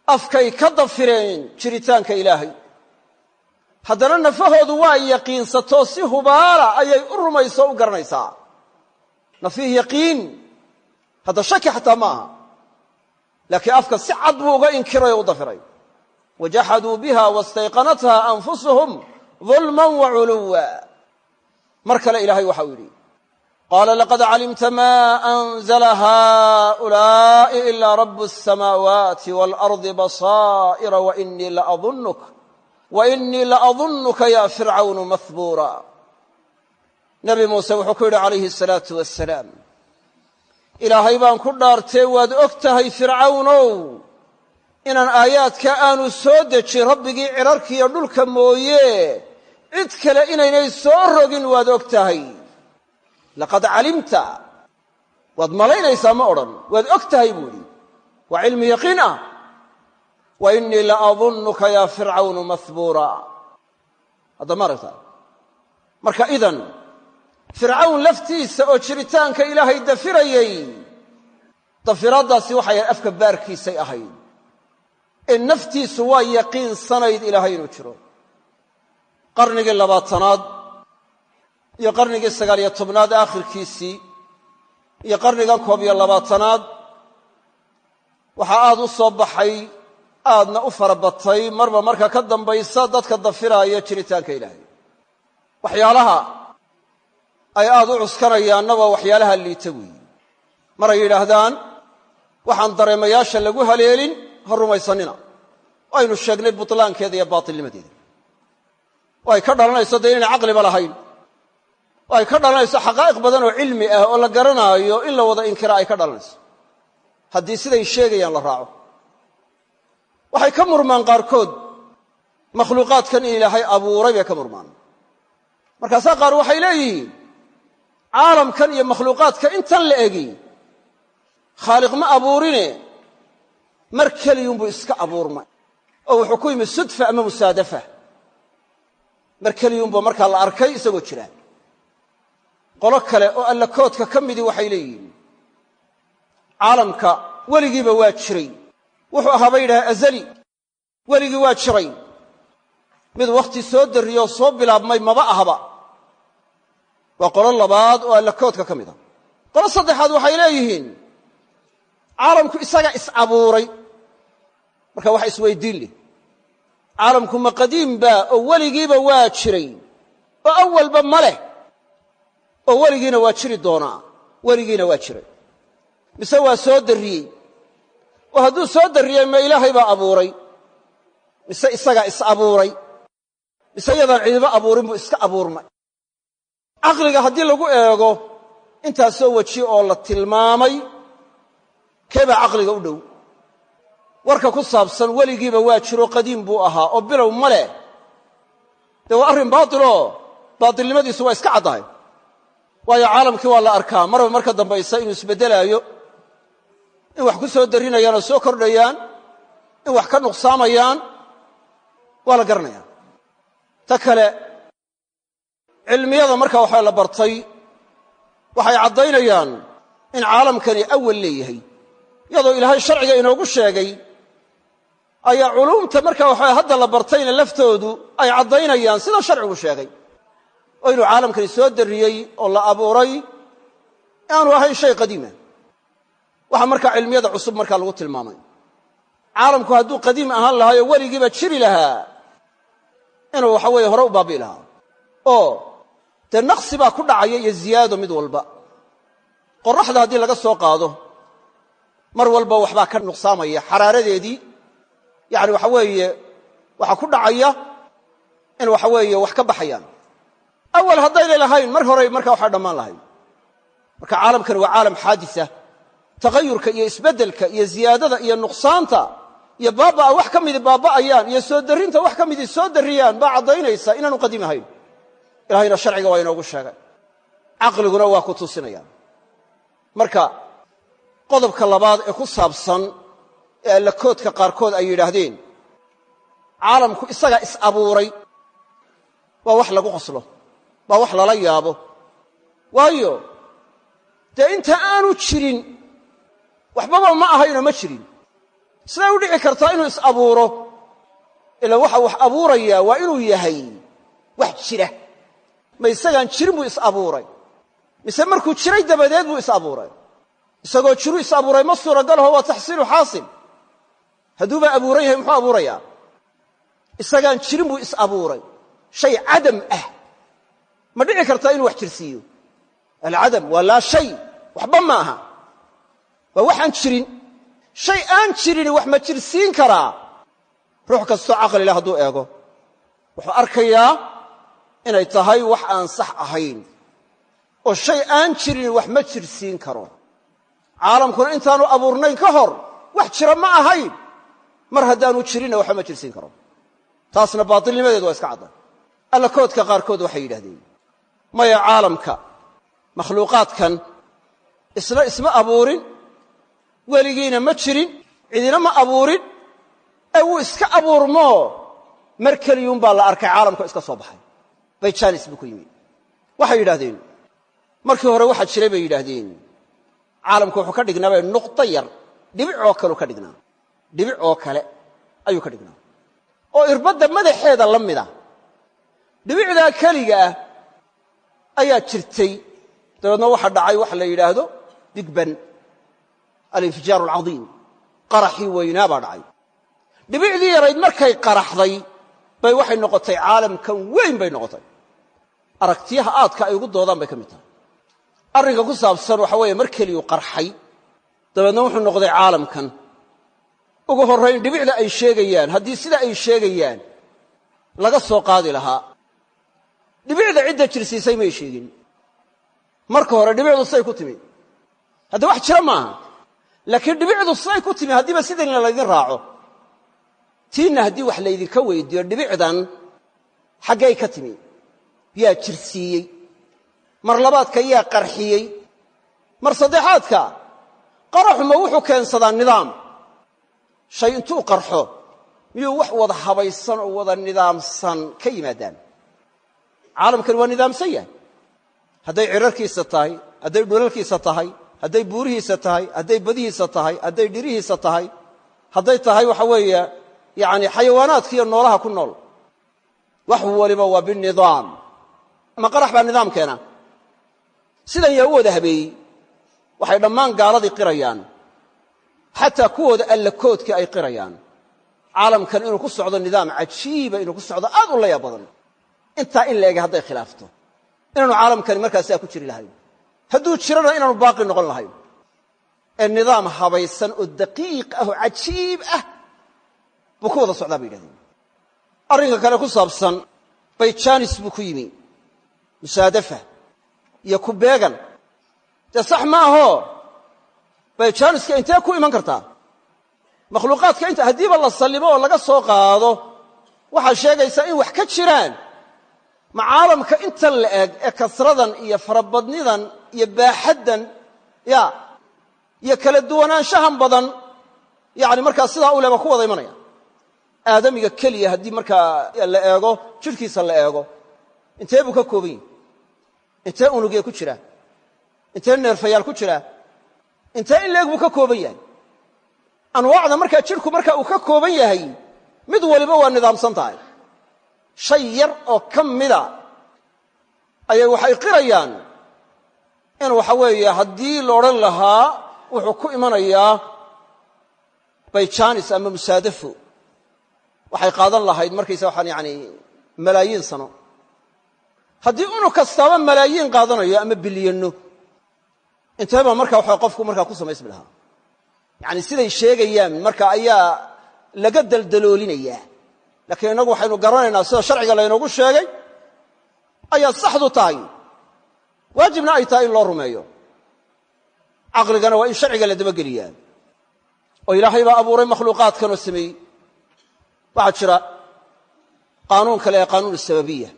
Speaker 2: afkay ka dafireen jiritaanka ilaahay. Haddana nafahoodu waa yaqiinsato si hubaala ayay u rumayso o u garanaysaa. Nafiih yaqiin hadda shaki xataa ma aha. Laakiin afka si cad buu uga inkiray oo u dafiray. Wajaxaduu biha wastayqanatha anfusuhum dulman wa culuwa mar kale ilaahay waxau yidhi qaala laqad calimta ma anzla haؤulaaءi ila rab الsamaawaati wاlarضi basaa'ira wainii laadunka ya fircawnu mahbuura nebi muuse wuxuu ku yidhi calayhi الsalaaةu wasalaam ilaahay baan ku dhaartee waad og tahay fircawnow inaan aayaadka aanu soo dejin rabbigii cirarkiiyo dhulka mooye cid kale inaynay soo rogin waad og tahay laqad calimta. Waad malaynaysaa ma odhan. Waad og tahay buu idhi waa cilmi yaqiin ah. Wa innii la adunnuka yaa fircawnu mahbuura hadda ma aragtaa? Marka idan fircawn laftiisa oo jiritaanka ilaahay dafirayey dafiraaddaasi waxay ahayd afka baarkiisay ahayd. Ee naftiisu waa yaqiinsanayd ilaahay inuu jiro. Qarnigii labaatanaad iyo qarnigii sagaaliyo tobnaad aakhirkiisii iyo qarnigan koob iyo labaatanaad waxaa aad u soo baxay aadna u farabatay marba marka ka dambaysa dadka dafiraaya jiritaanka ilaahay. Waxyaalaha ay aad u cuskanayaanna waa waxyaalaha liita weeyi. Maray yidhaahdaan waxaan dareemayaasha lagu haleelin ha rumaysanina aynu sheegnay butlaankeeda iyo baatilnimadeeda oo ay ka dhalanayso dee inayna caqliba lahayn ay ka dhalanayso xaqaa'iq badan oo cilmi ah oo la garanaayo in la wada inkira ay ka dhalanayso. Haddii siday sheegayaan la raaco. Waxay ka murmaan qaarkood. Makhluuqaadkan in ilaahay abuuray bay ka murmaan. Markaasaa qaar waxay leeyihiin caalamkan iyo makhluuqaadka intan la egi khaaliq ma abuurine mar keliyunbuu iska abuurmay. Oo wuxuu ku yimi sudfa ama musaadafa. Mar keliyunbuu markaa la arkay isagoo jira qolo kale oo alla koodka ka midii waxay leeyihiin. Caalamka weligiiba waa jiray. Wuxuu ahaa bay yidhaha azali. Weligii waa jiray. Mid wakhti soo darriyoo soo bilaabmay maba ahaba. Waa qolo labaad oo alla koodka ka mid a qolo saddexaad waxay leeyihiin. Caalamku isaga is abuuray. Marka wax isweydiin leh. Caalamku ma qadiimba oo weligiiba waa jiray. Oo awalba ma leh oo weligiina waa jiri doonaa. Weligiina waa jiray. Mise waa soo darriyey? Oo hadduu soo darriyey ma ilaahay baa abuuray. Mise isagaa is abuuray? Mise iyadaan cidiba abuurin buu iska abuurmay? Caqliga haddii lagu eego intaasoo weji oo la tilmaamay kee baa caqliga u dhow? Warka ku saabsan weligiiba waa jiro qadiim buu ahaa oo bilow ma leh. Dee waa arrin baatiloo? Baatilnimadiisu waa iska caddahay waayo caalamkii waa la arkaa. Marba marka dambaysa inuu isbeddelaayo in wax ku soo darrinayaan oo soo kordhayaan in wax ka nuqsaamayaan waa la garanaya. Ta kale cilmiyada marka waxaa la bartay waxay caddaynayaan in caalamkani awal leeyahay. Iyadoo ilaahay sharciga inoogu sheegay ayaa culuumta marka waxaa hadda la bartayna laftoodu ay caddaynayaan sida sharcigu sheegay oo inuu caalamkani soo darriyey oo la abuuray aanu ahayn shay qadiima. Waxaa markaa cilmiyada cusub markaa lagu tilmaamay. Caalamku hadduu qadiim ahaan lahaa oo weligiiba jiri lahaa. Inuu waxa weeye hore u baabi'i lahaa. Oo dee naqsi baa ku dhacaya iyo ziyaado mid walba. Qorraxda haddii laga soo qaado mar walba waxbaa ka nuqsaamaya xaraaradeedii. Yacni waxa weeye waxaa ku dhacaya in waxa weeye wax ka baxayaan awal haddaynay lahayn mar horey markaa waxaa dhammaan lahayn. Marka caalamkani waa caalam xaadisa. Tagayurka iyo isbeddelka iyo ziyaadada iyo nuqsaanta iyo baabba'a wax ka midii baabba'ayaan iyo soo darrinta wax ka midii soo darriyaan baa caddaynaysa inaanu qadiim ahayn. Ilahayna sharciga waa inoogu sheegay. Caqliguna waa ku tusinayaan. Marka qodobka labaad ee ku saabsan ee allakoodka qaarkood ay yidhaahdeen caalamku isagaa is abuuray waa wax lagu qoslo waa wax lala yaabo. Waayo dee inta aanu jirin waxbaba ma ahaynoo ma jirin. Siday u dhici kartaa inuu is abuuro ila waxa wax abuurayaa waa inuu yahay wax jira. Ma isagaan jirin buu is abuuray. Mise markuu jiray dabadeed buu is abuuray. Isagoo jiru is abuuray ma suuragalaho waa taxsiilu xaasil hadduubaa abuuran yahay muxuu abuurayaa? Isagaan jirin buu is abuuray. Shay cadam ah ma dhici kartaa inuu wax jirsiiyo alcadam waa laa shay. Waxba ma aha. Waa waxaan jirin. Shay aan jirini wax ma jirsiin karaa. Ruux kastoo caqli leh hadduu eego. Wuxuu arkayaa inay tahay wax aan sax ahayn. Oo shay aan jirini wax ma jirsiin karo. Caalamkuna intaanu abuurnayn ka hor wax jira ma ahayn. Mar haddaanu jirinna waxba ma jirsiin karo. Taasna baatilnimadeedu waa iska caddan alla koodka qaarkood waxay yidhahdeen maya caalamka makhluuqaadkan isna isma abuurin weligiina ma jirin cidina ma abuurin ee wuu iska abuurmoo mar keliyuunbaa la arkay caalamka iska soo baxay. Bayjaanis buu ku yimi waxay yidhahdeen markii hore waxaa jiray bay yidhaahdeen caalamku wuxuu ka dhignaabay nuqdo yar dhibic oo kaleu ka dhignaa dhibic oo kale ayuu ka dhignaa. Oo irbadda madaxeeda la mida dhibicdaa keliga ah ayaa jirtay. Dabeedna waxaa dhacay waxa la yidhaahdo bigban alinfijaaru alcadiim. Qaraxii weynaa baa dhacay. Dhibicdii yarayd markay qaraxday bay waxay noqotay caalamkan weyn bay noqotay. Aragtiyaha aadka ay ugu doodaan bay ka mid tahay. Arrinka ku saabsan waxa weeye mar keliyuu qarxay dabeedna wuxuu noqday caalamkan. Ugu horrayn dhibicda ay sheegayaan haddii sida ay sheegayaan laga soo qaadi lahaa dhibicda cidda jirsiisay may sheegin. Marka hore dhibicdu siday ku timi. Hadda wax jira maaha laakiin dhibicdu siday ku timi haddiiba sidanna laydin raaco. Tiinna haddii wax laydinka weydiiyo dhibicdan xaggay ka timi. Yaa jirsiiyey mar labaadka yaa qarxiyey. Mar saddexaadka qaraxuma wuxuu keensadaa nidaam. Shay intuu qarxo miyuu wax wada habaysan oo wada nidaamsan ka yimaadaan caalamkani waa nidaamsan yahay. Hadday cirarkiisa tahay hadday dhulalkiisa tahay hadday buurihiisa tahay hadday badihiisa tahay hadday dhirihiisa tahay hadday tahay waxa weeye yacani xayawaanaadka iyo noolaha ku nool. Wax waliba waa binidaam ma qarax baa nidaam keena sidan yaa u wada habeeyey waxay dhammaan gaaladii qirayaan. Xataa kuwooda allakoodkii ay qirayaan. Caalamkan inuu ku socdo nidaam cajiiba inuu ku socdo aad u laya badan intaa in la ege hadday khilaafto. Inaanu caalamkani markaa sidaa ku jiri lahayn hadduu jirana inaanu baaqi noqon lahayn ee nidaam habaysan oo daqiiq ah oo cajiib ah buu ku wada socdaa bay yidhahdeen. Arrinka kale ku saabsan bayjaanis buu ku yimi. Musaadafa iyo ku beegan. Dee sax maaho bayjaaniska intee ku iman kartaa? Makhluuqaadka inta haddiiba la sallimo oo laga soo qaado waxaa sheegaysaa in wax ka jiraan ma caalamka intan la eg ee kasradan iyo farabadnidan iyo baaxaddan ya iyo kala duwanaanshahan badan yani markaa sidaa u leba ku wada imanaya. Aadamiga keliya haddii markaa la eego jidhkiisa la eego intee buu ka kooban yahi intee unugee ku jira? Intee neerfayaal ku jira? Intee in leeg buu ka kooban yahay? Anwaacda markaa jidhku marka uu ka kooban yahay mid waliba waa nidaamsan tahay shay yar oo ka mida ayay waxay qirayaan in waxa weeye haddii la odhan lahaa wuxuu ku imanayaa bayjaanis ama musaadafo. Waxay qaadan lahayd markaysa waxaan yani malaayiin sano. Haddii unug kastaaba malaayiin qaadanayo ama bilyanno inteebaa marka waxa qofku markaa ku samaysmi lahaa. Yani siday sheegayaan marka ayaa laga daldaloolinayaa laakiin innagu waxaynu garanaynaa sida sharciga laynoogu sheegay ayaa saxdu tahay. Waajibna ay tahay in loo rumeeyo. Caqligana waa in sharciga la dabageliyaa oo ilaahay baa abuuray makhluuqaadkanoo sameeyey. Waxaa jira qaanuun kale ee qaanuun sababiya.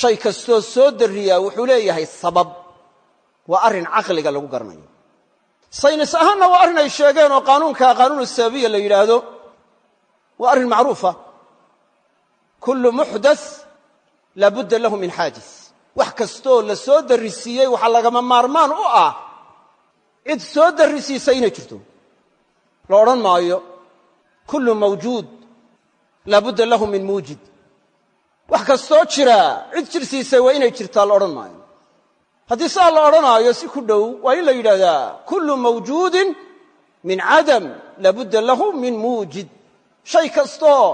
Speaker 2: Shay kastoo soo darriyaa wuxuu leeyahay sabab. Waa arrin caqliga lagu garanayo. Saynis ahaanna waa arrin ay sheegeen oo qaanuunka qaanuun sababiya la yidhaahdo waa arrin macruufa. Kullu muxdas laa budda lahu min xaajis wax kastoo la soo darrisiiyey waxaa lagama maarmaan u ah. Cid soo darrisiisa inay jirto. La odhan maayo kullu mawjuud laa budda lahu min muujid. Wax kastoo jira cid jirsiisay waa inay jirtaa la odhan maayo. Haddii sidaa la odhanaayo si ku dhow waa in la yidhahdaa kullu mawjuudin min cadam laa budda lahu min muujid shay kastoo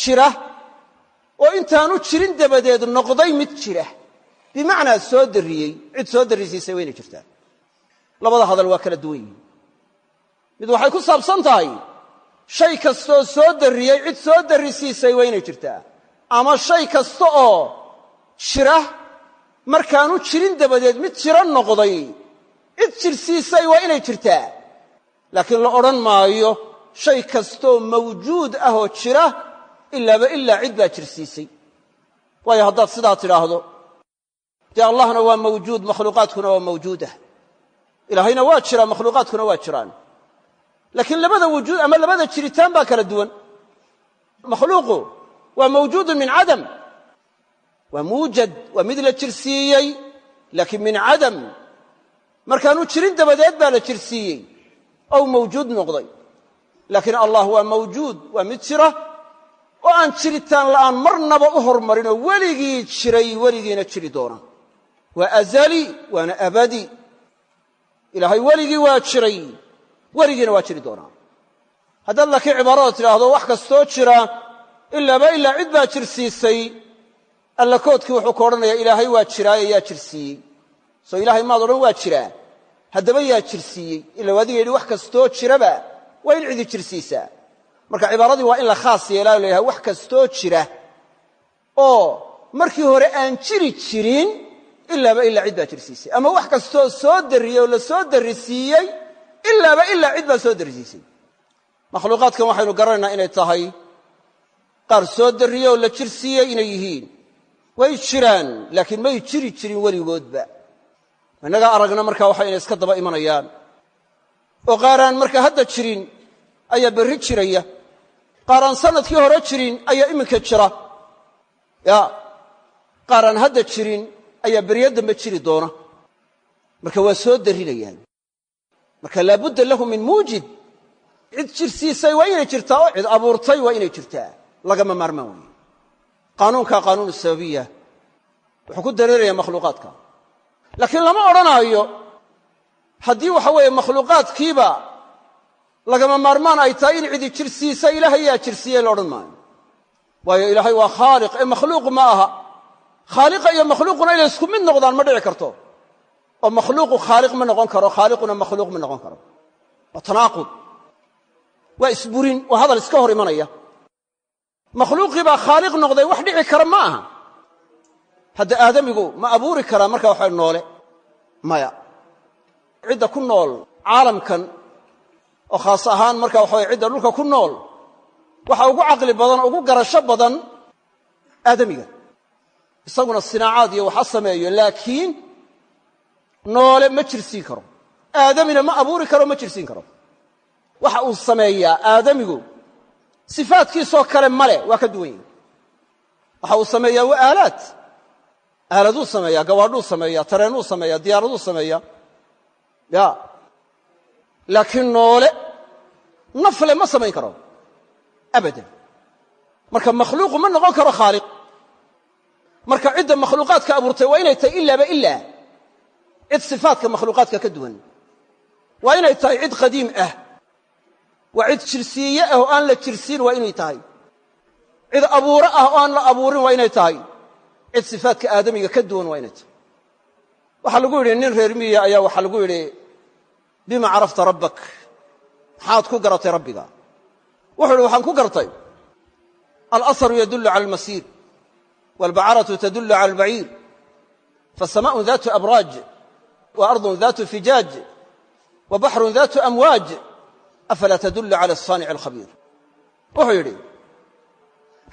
Speaker 2: jira oo intaanu jirin dabadeed noqday mid jira. Bimacnaa soo darriyey cid soo darrisiisay waa inay jirtaa. Labada hadal waa kala duwan yihiin. Mid waxay ku saabsan tahay shay kastoo soo darriyey cid soo darrisiisay waa inay jirtaa. Ama shay kasta oo jira markaanu jirin dabadeed mid jiro noqday cid jirsiisay waa inay jirtaa. Laakiin la odhan maayo shay kastoo mawjuud ah oo jira ilaaba ilaa cid baa jirsiisay. Waayo haddaad sidaa tidhaahdo dee allahna waa mawjuud makhluuqaadkuna waa mawjuudah ilaahayna waa jiraa makhluuqaadkuna waa jiraan. Laakiin labada wujuud ama labada jiritaan baa kala duwan. Makhluuqu waa mawjuudun min cadam. Waa muujad waa mid la jirsiiyey laakiin min cadam. Markaanu jirin dabadeed baa la jirsiiyey. Ow mawjuud noqday laakiin allah waa mawjuud waa mid jira oo aan jiritaan la'aan marnaba u hormarinoo weligii jiray weligiina jiri doona waa azali waana abadi. Ilaahay weligii waa jiray weligiina waa jiri doonaa haddaad laakiin cibaarada tidhaahdo wax kastoo jira ilaaba ilaa cid baa jirsiisay. Alla koodkii wuxuu ka odhanayaa ilaahay waa jiraaye yaa jirsiiyey. Soo ilaahay maad odhan waa jiraa. Haddaba yaa jirsiiyey. Ila adiga yidhi wax waa in cidi jirsiisaa marka cibaaradii waa in la khaas yeelaayo layahay wax kastoo jira oo markii hore aan jiri jirin ilaaba ilaa cid baa jirsiisay. Ama wax kastoo soo darriyey oo la soo darrisiiyey ilaaba ilaa cid baa soo darrisiisay. Makhluuqaadkan waxaynu garanaynaa inay tahay qaar soo darriye oo la jirsiiyey inay yihiin. Way jiraan laakiin may jiri jirin weligoodba. Innagaa aragna markaa waxa inay iska daba imanayaan oo qaaraan markaa hadda jirin ayaa berri jiraya. Qaaraan sannadkii hore jirin ayaa iminka jira. Ya qaaraan hadda jirin ayaa beryo dambe jiri doona. Marka waa soo darrinayaan marka laabudda lahu min muujid. Cid jirsiisay waa inay jirtaa oo cid abuurtay waa inay jirtaa. Lagama maarmaan weeye. Qaanuunka qaanuun sababiya. Wuxuu ku dareeraya makhluuqaadka. Laakiin lama odhanaayo haddii waxa weeye makhluuqaadkiiba lagama maarmaan ay tahay in cidi jirsiisa ilaahay yaa jirsiiyey la odhan maayo. Waayo ilaahay waa khaaliq ee makhluuq ma aha. Khaaliqa iyo makhluuquna inay isku mid noqdaan ma dhici karto. Oo makhluuqu khaaliq ma noqon karo khaaliquna makhluuq ma noqon karo. Waa tanaaqud. Waa isburin waa hadal iska hor imanaya. Makhluuqii baa khaaliq noqday wax dhici kara ma aha. Hadda aadamigu ma abuuri karaa marka waxa noole. Maya cidda ku nool caalamkan oo khaas ahaan marka waxa cidda dhulka ku nool waxa ugu caqli badan ugu garasho badan aadamiga. Isaguna sinaacaad iyo waxa sameeyo laakiin noole ma jirsiin karo. Aadamina ma abuuri karo ma jirsiin karo. Waxa uu sameeyaa aadamigu sifaadkiisoo kale male waa ka duwan yihi waxa uu sameeyaa waa aalaad. Aaladuu sameeyaa gawaadhuu sameeyaa tareennuu sameeyaa diyaaraduu sameeyaa ya. Laakiin noole nafle ma samayn karo. Abadan. Marka makhluuqu ma noqon karo khaaliq. Marka cidda makhluuqaadka abuurtay waa inay tahay ilaaba ilaa cid sifaadka makhluuqaadka ka duwan. Waa inay tahay cid qadiim ah. Waa cid jirsiiye ah oo aan la jirsiin waa inay tahay. Cid abuuro ah oo aan la abuurin waa inay tahay. Cid sifaadka aadamiga ka duwan waa inay tahay. Waxaa lagu yidhi nin reer miya ayaa waxaa lagu yidhi bima carafta rabbak. Maxaad ku garatay rabbiga? Wuxuu ihi waxaan ku gartay alasaru yadullu cala almasiir waalbacaratu tadullu cala albaciir fasamaa'un daatu abraaj wa ardun daatu fijaaj wa baxrun daatu amwaaj afalaa tadullu cala asaanici alkhabiir. Wuxuu yidhi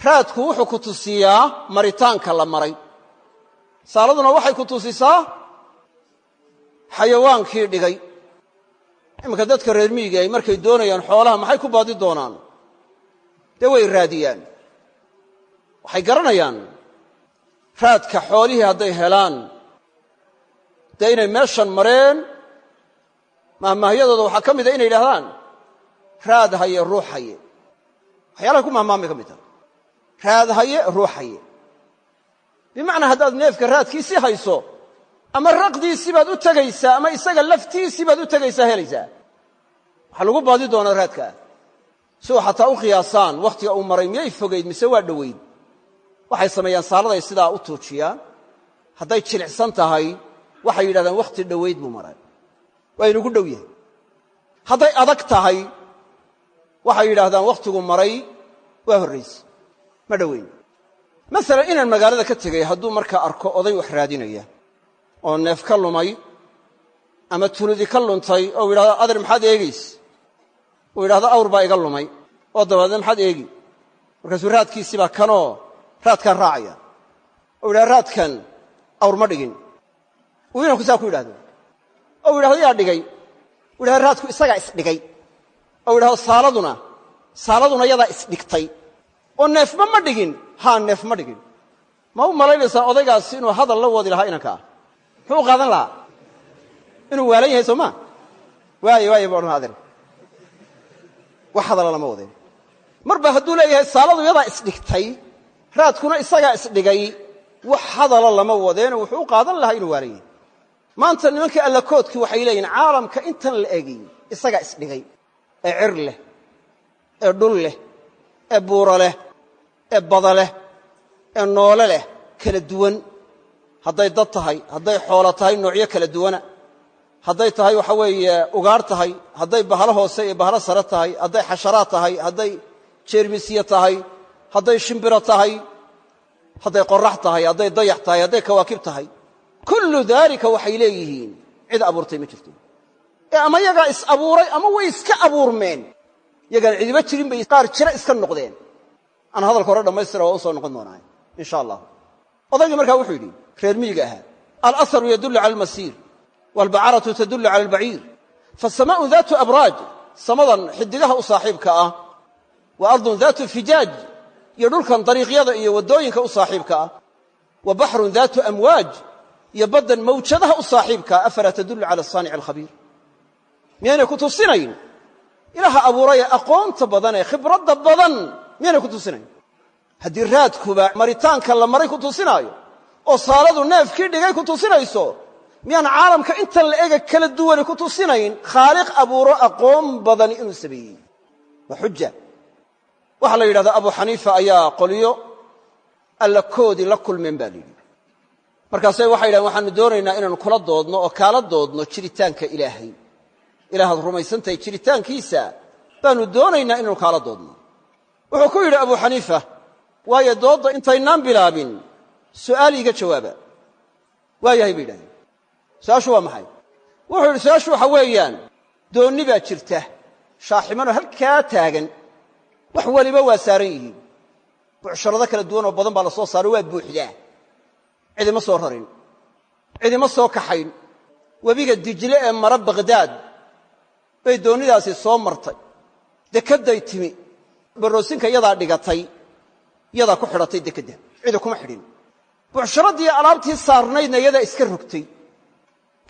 Speaker 2: raadku wuxuu ku tusiyaa maritaanka la maray. Saaladuna waxay ku tusisaa xayawaankii dhigay iminka dadka reer miyiga ay markay doonayaan xoolaha maxay ku baadi doonaan? Dee way raadiyaan. Waxay garanayaan raadka xoolihii hadday helaan dee inay meeshan mareen mahmaahyadooda waxaa ka mida inay yidhahdaan raad haye ruux haye. Waxyaalaha ku mahmaamay ka mid raad haye ruux haye. Bimacnaa haddaad neefka raadkiisii hayso ama raqdiisii baad u tegaysaa ama isaga laftiisii baad u tegaysaa helaysaa waxaa lagu baadi doonaa raadkaa si uu xataa u qiyaasaan wakhtiga uu maray miyay fogayd mise waa dhowayd waxay sameeyaan saaladay sidaa u tuujiyaan hadday jilicsan tahay waxay yidhahdaan wakhti dhowayd buu maray. Waa inugu dhow yahay. Hadday adag tahay waxay yidhaahdaan wakhtigu maray waa horrayse ma dhoweyn. Masalan inaan magaalada ka tegay hadduu markaa arko oday wax raadinaya oo neef ka lumay ama tuludi ka luntay oo u yidhahdo adeer maxaad eegays uu yidhahdo awr baa iga lumay. Oo dabadeedna maxaad eegi? Markaasuu raadkiisii baa kanoo raadkaan raacaya. Oo yidhahdo raadkan awr ma dhigin. Uu inanku saa ku yidhahdo. Oo u yidhahdo yaa dhigay. U yidhahdo raadku isagaa isdhigay oo u yidhahdo saaladuna saaladuna yadaa isdhigtay oo neefma ma dhigin? Haa neef ma dhigin. Ma u malaynaysaa odaygaasi inuu hadal la wadi lahaa inankaa muxuu qaadan lahaa? Inuu waalan yahay soo maa waaye waaye ba odhan wax hadala lama wadeen marba hadduu leeyahay saaladu yadaa isdhigtay raadkuna isagaa isdhigay wax hadala lama wadeeno wuxuu u qaadan lahaa inuu waalan yahay. Maanta nimankii allakoodkii waxay leeyihiin caalamka intan la egay isagaa isdhigay. Ee cir leh ee dhul leh ee buuro leh ee bada leh ee noole leh kala duwan hadday dad tahay hadday xoolo tahay noocyo kala duwana. Hadday tahay waxa weeye ugaar tahay hadday bahalo hoose iyo bahalo sare tahay hadday xasharaad tahay hadday jeermisye tahay hadday shimbiro tahay hadday qorax tahay hadday dayax tahay hadday kawaakib tahay. Kullu daalika waxay leeyihiin. Cid abuurtay ma ee ama yagaa is abuuray ama way iska abuurmeen. Yagaan cidiba jirin bay qaar jira iska noqdeen. Aan hadalka hore dhammaystira waa soo noqon doonaa insha allah. Odaygii markaa wuxuu yidhi reer miyiga ahaa. Alasaru yadullu cala almasiir waalbacaratu tadullu cala albaciir fasamaa'u daatu abraaj samadan xidigaha u saaxiibka ah. Wa ardun daatu fijaaj iyo dhulkan dariiqyada iyo waddooyinka u saaxiibka ah. Wa baxrun daatu amwaaj iyo baddan mawjadaha u saaxiibkaa afalaa tadullu cala asaanici alkhabiir. Miyaynay ku tusinayn? Ilaaha abuurayee aqoonta badan ee khibradda badan miyaynay ku tusinayn oo saaladu neefkii dhigay ku tusinayso miyaan caalamka intan la ega kala duwani ku tusinayn khaaliq abuuro aqoon badani inuu sameeyey. Waa xuja waxaa la yidhahdaa abu xaniifa ayaa qolyo allakoodii la kulmeen baa la yidhi. Markaasay waxay yidhahen waxaanu doonaynaa inaanu kula doodno oo kaala doodno jiritaanka ilaahay. Ilaahaad rumaysantahay jiritaankiisa. Baanu doonaynaa inaanu kaala doodno. Wuxuu ku yidhi abu xaniifa waayo doodda intaynaan bilaabin su'aal iiga jawaaba waayahay bay yidhahdeen su'aashu waa maxay wuxuu yidhi su'aashu waxa weeyaan doonni baa jirta shaaximanoo halkaa taagan wax weliba waa saaran yihiin bucsharado kala duwanoo badan baa la soo saaro waa buuxdaa cidima soo rarin cidima soo kaxayn webiga dijle ee mara bakhdaad bay doonnidaasi soo martay dekedday timi baroosinka yadaa dhigatay yadaa ku xidhatay dekedda cidi kuma xidhin bucsharadii alaabtii saarnaydna yadaa iska rogtay.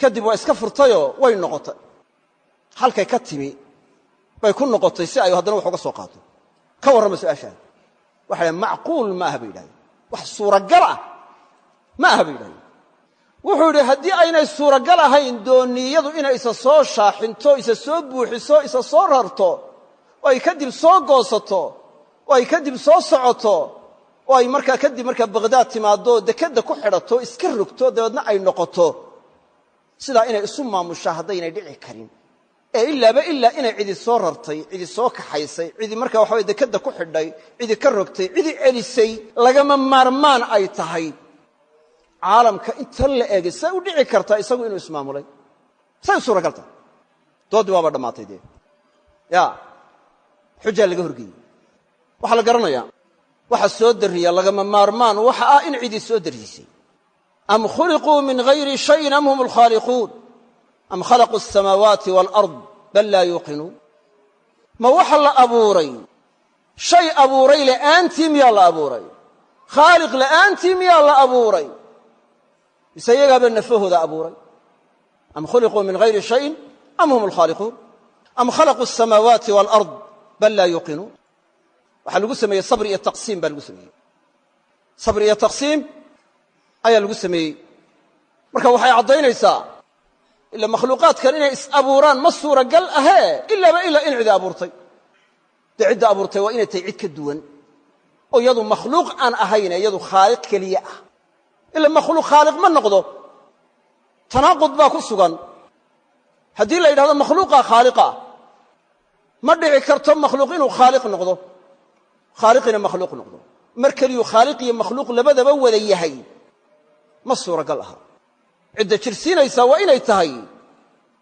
Speaker 2: Kadib waa iska furtayoo way noqotay. Halkay ka timi bay ku noqotay si ay haddana wax uga soo qaato. Ka warrama su'aashaan waxa dhahen macquul ma aha bay yidhahdeen. Wax suuragal ah ma aha bay yidhahdeen. Wuxuu yidhi haddii aynay suuragal ahayn dooniyadu inay isa soo shaaxinto isa soo buuxiso isa soo rarto oo ay kadib soo goosato oo ay kadib soo socoto oo ay markaa kadib markaa bakhdaad timaaddo dekedda ku xidhato iska rogto dabeedna ay noqoto. Sidaa inay isu maamushaa haddaynay dhici karin. Ee ilaaba ilaa inay cidi soo rartay cidi soo kaxaysay cidi markaa waxa weye dekadda ku xidhay cidi ka rogtay cidi celisay lagama maarmaan ay tahay. Caalamka inta la eegay say u dhici kartaa isagu inuu ismaamulay say suuragal tahay. Doodii waaba dhammaatay ya xujaa laga horgeeyey. Waxaa la garanayaa waxa soo darriya lagama maarmaan waxa ah in cidi soo darrisay am khuliquu min hayri shayin am hum alkhaaliquun am khalaquu asamaawaati waalard bal laa yuuqinuun? Ma waxa la abuuray? Shay abuuray la'aantii miyaa la abuuray? Khaaliq la'aantii miyaa la abuuray? Mise iyagaaba nafahooda abuuray? Am khuliquu min hayri shayin am hum alkhaaliquun am khalaquu asamaawaati waalard bal laa yuuqinuun waxaa lagu sameeyey sabri iyo taqsiim baa lagu sameeyey. Sabri iyo taqsiim ayaa lagu sameeyey. Marka waxay caddaynaysaa ila makhluuqaadkan inay is abuuraan ma suuragal ahee ilaaba ilaa in cidi abuurtay. Dee cidda abuurtay waa inay tahay cid ka duwan oo iyadu makhluuq aan ahayne iyadu khaaliq keliye ah. Ila makhluuq khaaliq ma noqdo tanaaqud baa ku sugan. Haddii la yidhahdo makhluuqaa khaaliqa ma dhici karto makhluuq inuu khaaliq noqdo khaaliqina makhluuq noqdo. Mar keliyuu khaaliq iyo makhluuq labadaba wada yahay. Ma suuragal aha. Cidda jirsiinaysaa waa inay tahay.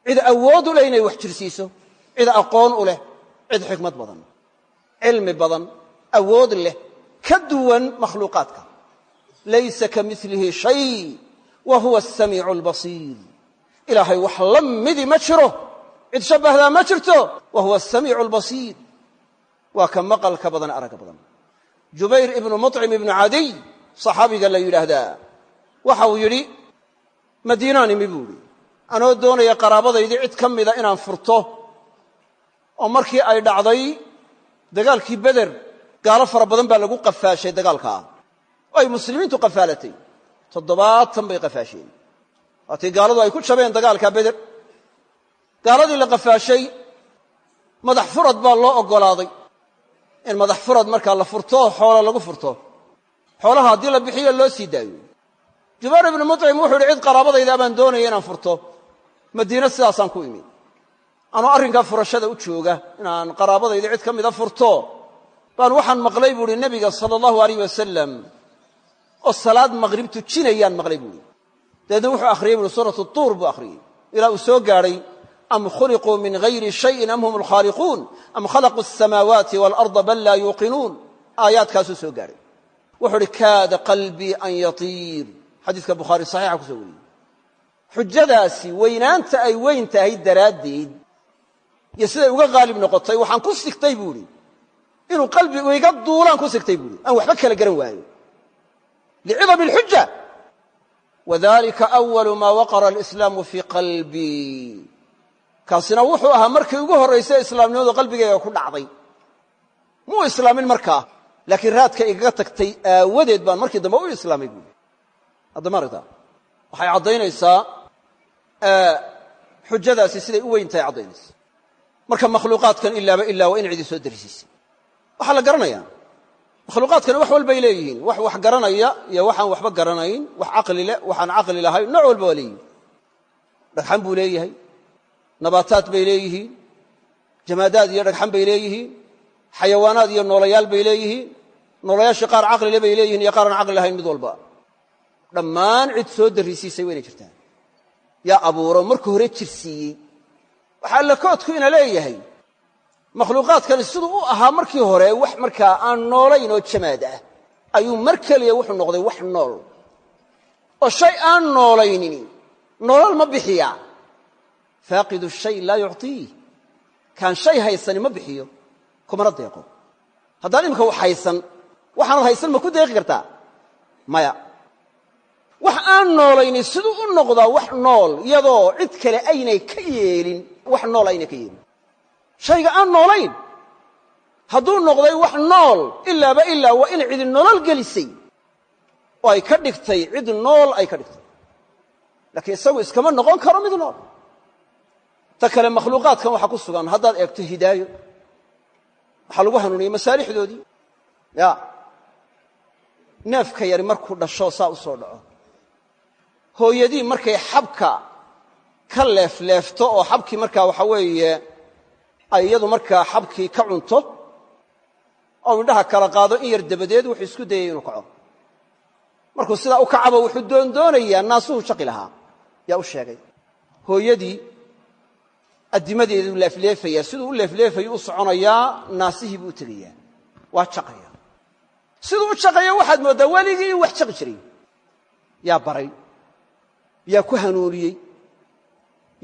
Speaker 2: Cid awood u leh inay wax jirsiiso. Cid aqoon u leh. Cid xikmad badan. Cilmi badan. Awood leh. Ka duwan makhluuqaadka. Laysa ka milihi shay. Wa huwa asamiicu albasiir ilaahay wax la midi ma jiro. Cid shabbahdaa ma jirto. Wa huwa asamiicu albasiir waa ka maqalka badan aragga badan. Jubayr ibnu muطcim ibnu cadiy saxaabiga la yidhaahdaa. Waxa uu yidhi madiinaan imi buu idhi anoo doonaya qaraabadaydii cid ka mida inaan furto. Oo markii ay dhacday dagaalkii beder gaalo fara badan baa lagu qafaashay dagaalkaa oo ay muslimiintu qafaalatay. Toddobaatan bay qafaasheen. Waatii gaaladu ay ku jabeen dagaalkaa beder. Gaaladii la qafaashay madax furad baa loo oggolaaday in madax furad markaa la furto xoolo lagu furto. Xoolaha haddii la bixiyo loo sii daayo. Jubayr ibnu muطcim wuxuu yidhi cid qaraabadayda baan doonaya inaan furto. Madiine sidaasaan ku imi. Anoo arrinkaa furashada u jooga inaan qaraabadayda cid ka mida furto. Baan waxaan maqlay buu ihi nebiga sala allahu alayh wasalam oo salaad maqrib tujinayaan maqlay buu ihi dabeedna wuxuu akhriyey buuhi suuratu tuur buu akhriyey ilaa uu soo gaadhay am khuliquu min hayri shayin am hum alkhaaliquun am khalaquu asamaawaati waalarda bal laa yuuqinuun aayaadkaasuu soo gaadhay wuxuu uhi kaada qalbii an yatiir xadiiska bukhaari saxiixa ku soo wariyey xujadaasi weynaanta ay weyn tahay daraaddeed iyo siday uga qaalib noqotay waxaan ku sigtay buu idhi inuu qalbigu iga duulaan ku sigtay buu ihi aan waxba kala garan waayo licidami alxuja wadalika awalu maa waqara alislaamu fii qalbii kaasina wuxuu ahaa markii ugu horraysay islaamnimadu qalbigayga ku dhacday. Muu islaamin markaa? Laakiin raadka igaga tagtay aawadeed baan markii dambe u islaamay buui haddama aragtaa? Waxay caddaynaysaa xujadaasi siday u weyn tahay caddaynaysa. Marka makhluuqaadkan ilaaba ilaa waa in cidi soo darisiisay. Waxaa la garanayaa. Makhluuqaadkani wax walbay leeyihiin. Wax wax garanaya iyo waxaan waxba garanayn. Wax caqli leh waxaan caqli lahayn. Nooc walba waa leeyihiin dhagxan buu leeyahay nabaataad bay leeyihiin. Jamaadaad iyo dhagxan bay leeyihiin. Xayawaanaad iyo noolayaal bay leeyihiin. Noolayaashii qaar caqlile bay leeyihiin iyo qaar aan caqli lahayn mid walba. Dhammaan cid soo darrisiisay waa inay jirtaan. Yaa abuuro marka hore jirsiiyey. Waxaa allakoodku ina leeyahay. Makhluuqaadkani siduu u ahaa markii hore wax markaa aan noolayn oo jamaad ah. Ayuu mar keliya wuxuu noqday wax nool. Oo shay aan noolaynin nolol ma bixiyaa faaqidu shay laa yucطiih kaan shay haysani ma bixiyo kumana deeqo. Haddaan imika wax haysan waxaanad haysan ma ku deeqi kartaa? Maya. Wax aan noolaynin siduu u noqdaa wax nool iyadoo cid kale aynay ka yeelin wax nool aynay ka yeelin. Shayga aan noolayn hadduu noqday wax nool ilaaba ilaa waa in cidi nolol gelisay. Oo ay ka dhigtay cid nool ay ka dhigtay. Laakiin isagu iskama noqon karo mid nool ta kale makhluuqaadkan waxaa ku sugan haddaad eegto hidaayo. Waxaa lagu hanuuniyey masaalixdoodii. Ya. Neefka yari markuu dhasho saa u soo dhaco. Hooyadii markay xabka ka leefleefto oo xabkii markaa waxa weeye ay iyadu markaa xabkii ka cunto oo indhaha kala qaado in yar dabadeed wuxuu isku dayay inuu kaco. Markuu sidaa u kacaba wuxuu doondoonayaa naasuhu shaqi lahaa. Yaa u sheegay. Hooyadii addimadeeduu leefleefayaa siduu u leefleefayu u soconayaa naasihii buu u tegayaa waa jaqaya. Siduu u jaqaya waxaad mooddaa weligii in wax jaqi jiray. Yaa baray. Yaa ku hanuuniyey.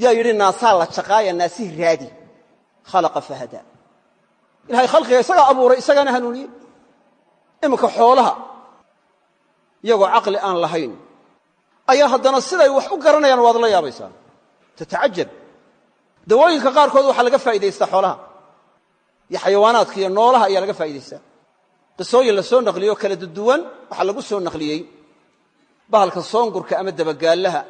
Speaker 2: Yaa yidhi naasaa la jaqaaya naasihii raadi. Khalaqa fahada. Ilahay khalqiga isagaa abuuray isagaana hanuuniyey. Iminka xoolaha iyagoo caqli aan lahayn ayaa haddana siday wax u garanayaan waad la yaabaysaa. Tatacajab dawooyinka qaarkood waxaa laga faa'idaystaa xoolaha. Iyo xayawaanaadka iyo noolaha ayaa laga faa'idaystaa qisooyin la soo naqliyey oo kala duduwan waxaa lagu soo naqliyey. Bahalka soongurka ama dabagaallaha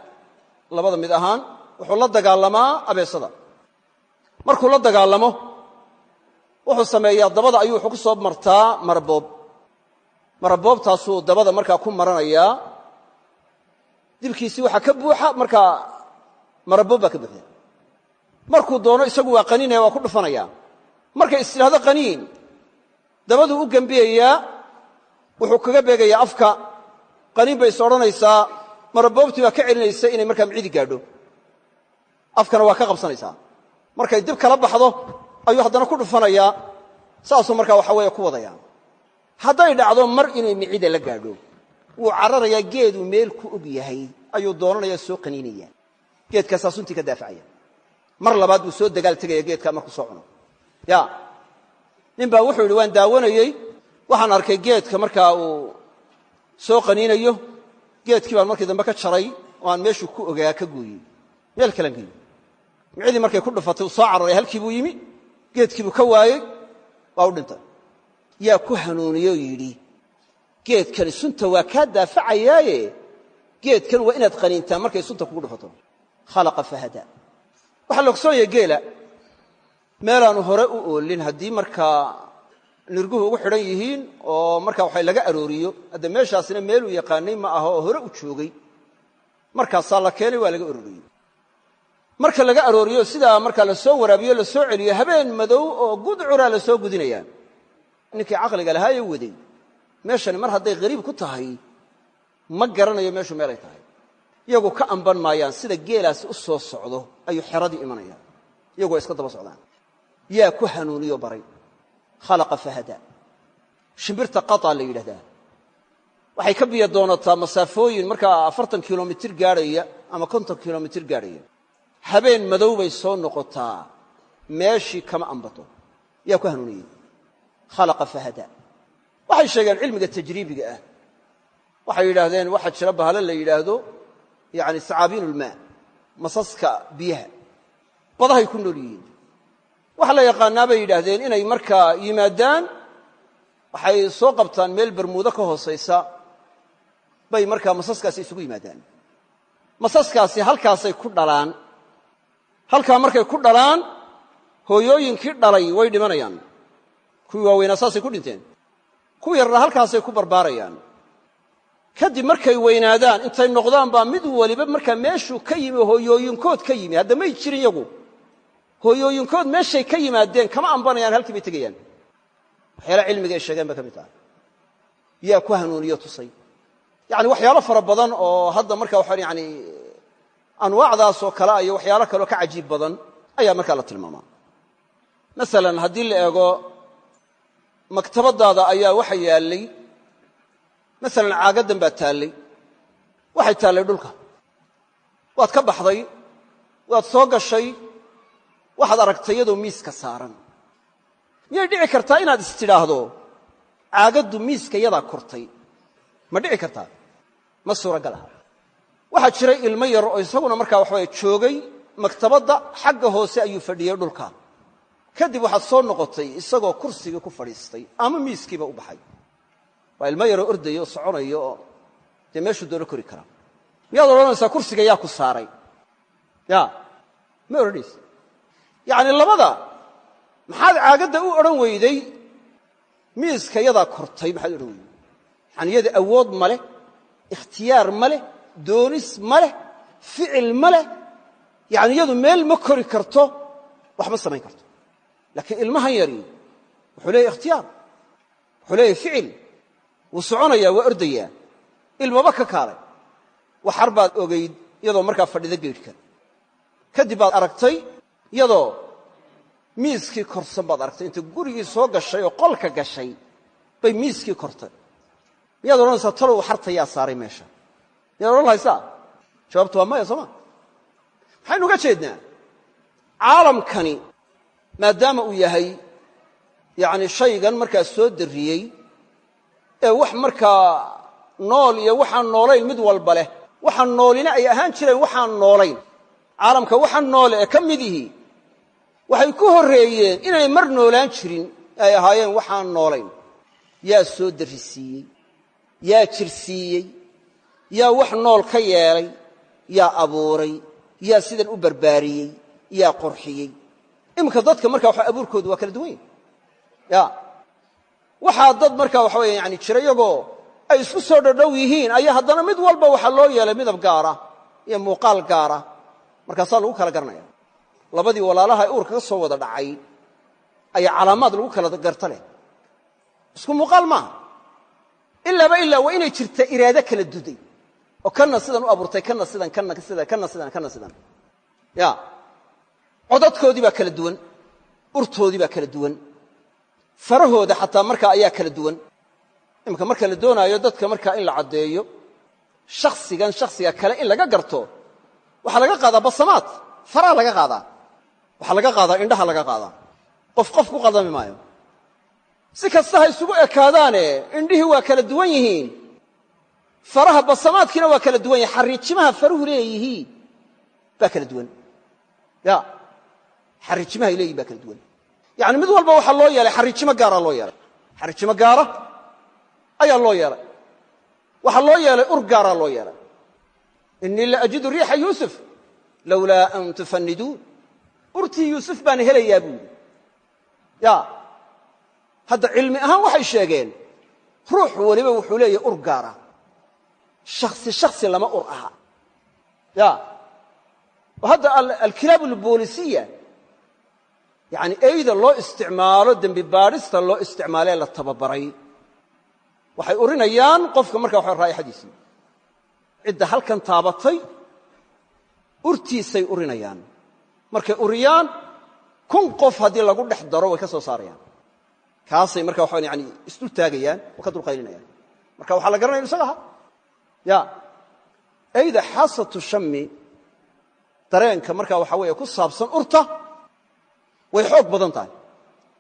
Speaker 2: labada mid ahaan wuxuu la dagaalamaa abeesada. Markuu la dagaalamo wuxuu sameeyaa dabada ayuu wuxuu ku soo martaa maraboob. Maraboobtaasuu dabada markaa ku maranayaa. Dibkiisii waxaa ka buuxa markaa maraboob baa ka buuxda markuu doono isagu waa qaniinaya waa ku dhufanaya. Markay is tidhahdo qaniin dabaduu u gembiyayaa wuxuu kaga beegayaa afka. Qaniin bay is odhanaysaa maraboobtii baa ka celinaysa inay markaa micidi gaadho. Afkana waa ka qabsanaysaa markay dib kala baxdo ayuu haddana ku dhufanayaa saasuu markaa waxa weeye ku wadaya. Hadday dhacdo mar inay micida la gaadho wuu cararayaa geeduu meel ku og yahay ayuu doonanayaa soo qaniinaya. Geedkaasaa suntii ka daafacaya mar labaad buu soo dagaal tegaya geedkaa markuu soo cuno. Ya. Nin baa wuxuu yidhi waan daawanayey. Waxaan arkay geedka markaa uu soo qaniinayo. Geedkii baan markii dambe ka jaray oo aan meeshuu ku ogaa ka gooyey meel kalan geeyey micidii markay ku dhufatay uu soo cararay halkii buu yimi. Geedkiibuu ka waayey. Waa u dhintay. Yaa ku hanuuniyoo yidhi. Geedkani sunta waa kaa daafacayaaye. Geedkan waa inaad qaniintaa markay sunta kugu dhufato. Khalaqa fahada waxaa la ogsoonaya geela meelaanu hore u oolin haddii markaa nirguhu ugu xidhan yihiin oo markaa waxa laga arooriyo hadda meeshaasina meeluu yaqaanay ma aha oo hore u joogay markaasaa la keenay waa laga arooriyey marka laga arooriyo sidaa markaa la soo waraabiyo la soo celiyo habeen madow oo gudcuraa la soo gudinayaa ninkii caqliga lahaayee waday. Meeshani mar hadday hariib ku tahay ma garanayo meeshu meelay tahay iyagu ka amban maayaan sida geelaasi u soo socdo ayuu xeradii imanaya. Iyagu waa iska daba socdaan. Yaa ku hanuuniyo baray. Khalaqa fahada. Shimbirta qataa la yidhahdaa. Waxay ka biyo doonataa masaafooyin markaa afartan kilomitir gaadhaya ama konton kilomitir gaadhaya. Habeen madow bay soo noqotaa. Meeshii kama ambato. Yaa ku hanuuniyey khalaqa fahada. Waxay sheegeen cilmiga tajriibiga ah. Waxay yidhaahdeen waxaa jira bahalo la yidhaahdo yani sacaabiin ulmaa masaska biyaha badahay ku nool yihiin waxa la yaqaanaa bay yidhaahdeen inay markaa yimaadaan waxay soo qabtaan meel bermuudo ka hoosaysa bay markaa masaskaasi isugu yimaadaan. Masaskaasi halkaasay ku dhalaan halkaa markay ku dhalaan hooyooyinkii dhalay way dhimanayaan. Kuwii waaweynaa saasay ku dhinteen. Kuwii yarna halkaasay ku barbaarayaan kadib markay weynaadaan intay noqdaan baa mid waliba markaa meeshuu ka yimi hooyooyinkood ka yimi. Hadda may jirin yagu hooyooyinkood meeshay ka yimaadeen kama ambanayaan halkii bay tegayaan. Waxyaala cilmiga ay sheegeen ba ka mid tahay. Yaa ku hanuuniyo tusay. Yani waxyaalo fara badan oo hadda marka waxa yani anwaacdaasoo kale iyo waxyaalo kaleo ka cajiib badan ayaa markaa la tilmaamaa. Masalan haddii la eego maktabadaada ayaa waxa yaallay masalan caagaddan baa taallay. Waxay taallay dhulka. Waad ka baxday waad soo gashay waxaad aragtay iyadoo miiska saaran. Miyay dhici kartaa inaad istidhaahdo caagaddu miiska yadaa kortay. Ma dhici kartaa? Ma suuragal aha. Waxaa jiray ilmo yar oo isaguna markaa waxaweye joogay maktabadda xagga hoose ayuu fadhiyey dhulka. Kadib waxaad soo noqotay isagoo kursigii ku fadhiistay ama miiskiiba u baxay waa ilmo yaroo ordaya oo soconaya oo dee meeshuu doono kori karaa. Miyaad odhanaysaa kursiga yaa ku saaray. Ya ma odhanaysa. Yacni labada maxaad caagadda u odhan weyday? Miiska yadaa kortay maxaad odhan weyday. Yani yada awood ma leh ikhtiyaar ma leh doonis ma leh ficil ma leh. Yacni iyadu meel ma kori karto wax ma samayn karto. Laakiin ilmahan yari wuxuu leeyahy ikhtiyaar. Wuxuu leeyahy ficil wuu soconayaa waa ordayaa. Ilmaba ka kaalay. Waxar baad ogayd iyadoo markaa fadhida geedhka kadib baad aragtay iyadoo miiskii korsan baad aragtay. Inta gurigii soo gashay oo qolka gashay bay miiskii kortay. Miyaad odhanaysaa talow waxarta yaa saaray meesha. Miyaad odhan lahaysaa jawaabtu waa maya soo ma maxaynu uga jeednaa? Caalamkani maadaama uu yahay yacni shaygan markaa soo darriyey ee wax markaa nool iyo waxaan noolayn mid walba leh. Waxaan noolina ay ahaan jireen waxaan noolayn. Caalamka waxaan noole ee ka mid ihi waxay ku horreeyeen inay mar noolaan jirin ay ahaayeen waxaan noolayn. Yaa soo darrisiiyey yaa jirsiiyey yaa wax nool ka yeelay yaa abuuray yaa sidan u barbaariyey yaa qorxiyey iminka dadka markaa waxa abuurkoodu waa kala duwan ya waxaa dad markaa waxa weya yani jira ay isku soo dhodhow yihiin ayaa haddana mid walba waxaa loo yeelay midab gaara iyo muuqaal gaara. Markaasaa lagu kala garanaya labadii walaalaha ee uurka ka soo wada dhacay ayaa calaamaad lagu kala garta leh. Isku muuqaal maaha ilaaba ilaa waa inay jirta iraado kala duday. Oo kanna sidan u abuurtay kanna sidan kanna sidan kanna sidan kanna sidan. Ya. Codadkoodii baa kala duwan. Urtoodii baa kala duwan farahooda xataa markaa ayaa kala duwan. Iminka marka la doonaayo dadka markaa in la caddeeyo shakhsigan shakhsiga kale in laga garto waxaa laga qaadaa basamaad. Faraa laga qaadaa. Waxaa laga qaadaa indhaha laga qaadaa. Qof qof ku qaldami maayo. Si kasta ha isugu ekaadaane indhihii waa kala duwan yihiin. Faraha basamaadkiina waa kala duwan yahin xariijimaha faruhu leeyihiin baa kala duwan. Ya xariijimahay leeyihiin baa kala duwan yani mid walba waxaa loo yeelay xariijimo gaara loo yeelay. Xariijimo gaara ayaa loo yeelay. Waxaa loo yeelay ur gaaraa loo yeelay. Inii la ajidu riixa yuusuf lowlaa an tufaniduun urtii yuusuf baan helayaa buu ya hadda cilmi ahaan waxay sheegeen ruux weliba wuxuu leeyahay ur gaara. Shaksi shaksi lama ur aha. Ya oo hadda alkilaab alboolisiya yani eyda loo isticmaalo dembi baadhista loo isticmaalee la tababaray. Waxay urinayaan qofka markaa waxa raa'ixadiisii cidda halkan taabatay urtiisay urinayaan. Markay uriyaan kun qof haddii lagu dhex daro way ka soo saarayaan. Kaasay marka waxaa yani isdul taagayaan oo ka dulqaylinayaan. Marka waxaa la garanaya inu isaga aha ya eyda xaasatu shami dareenka markaa waxaa weeye way xoog badan tahay.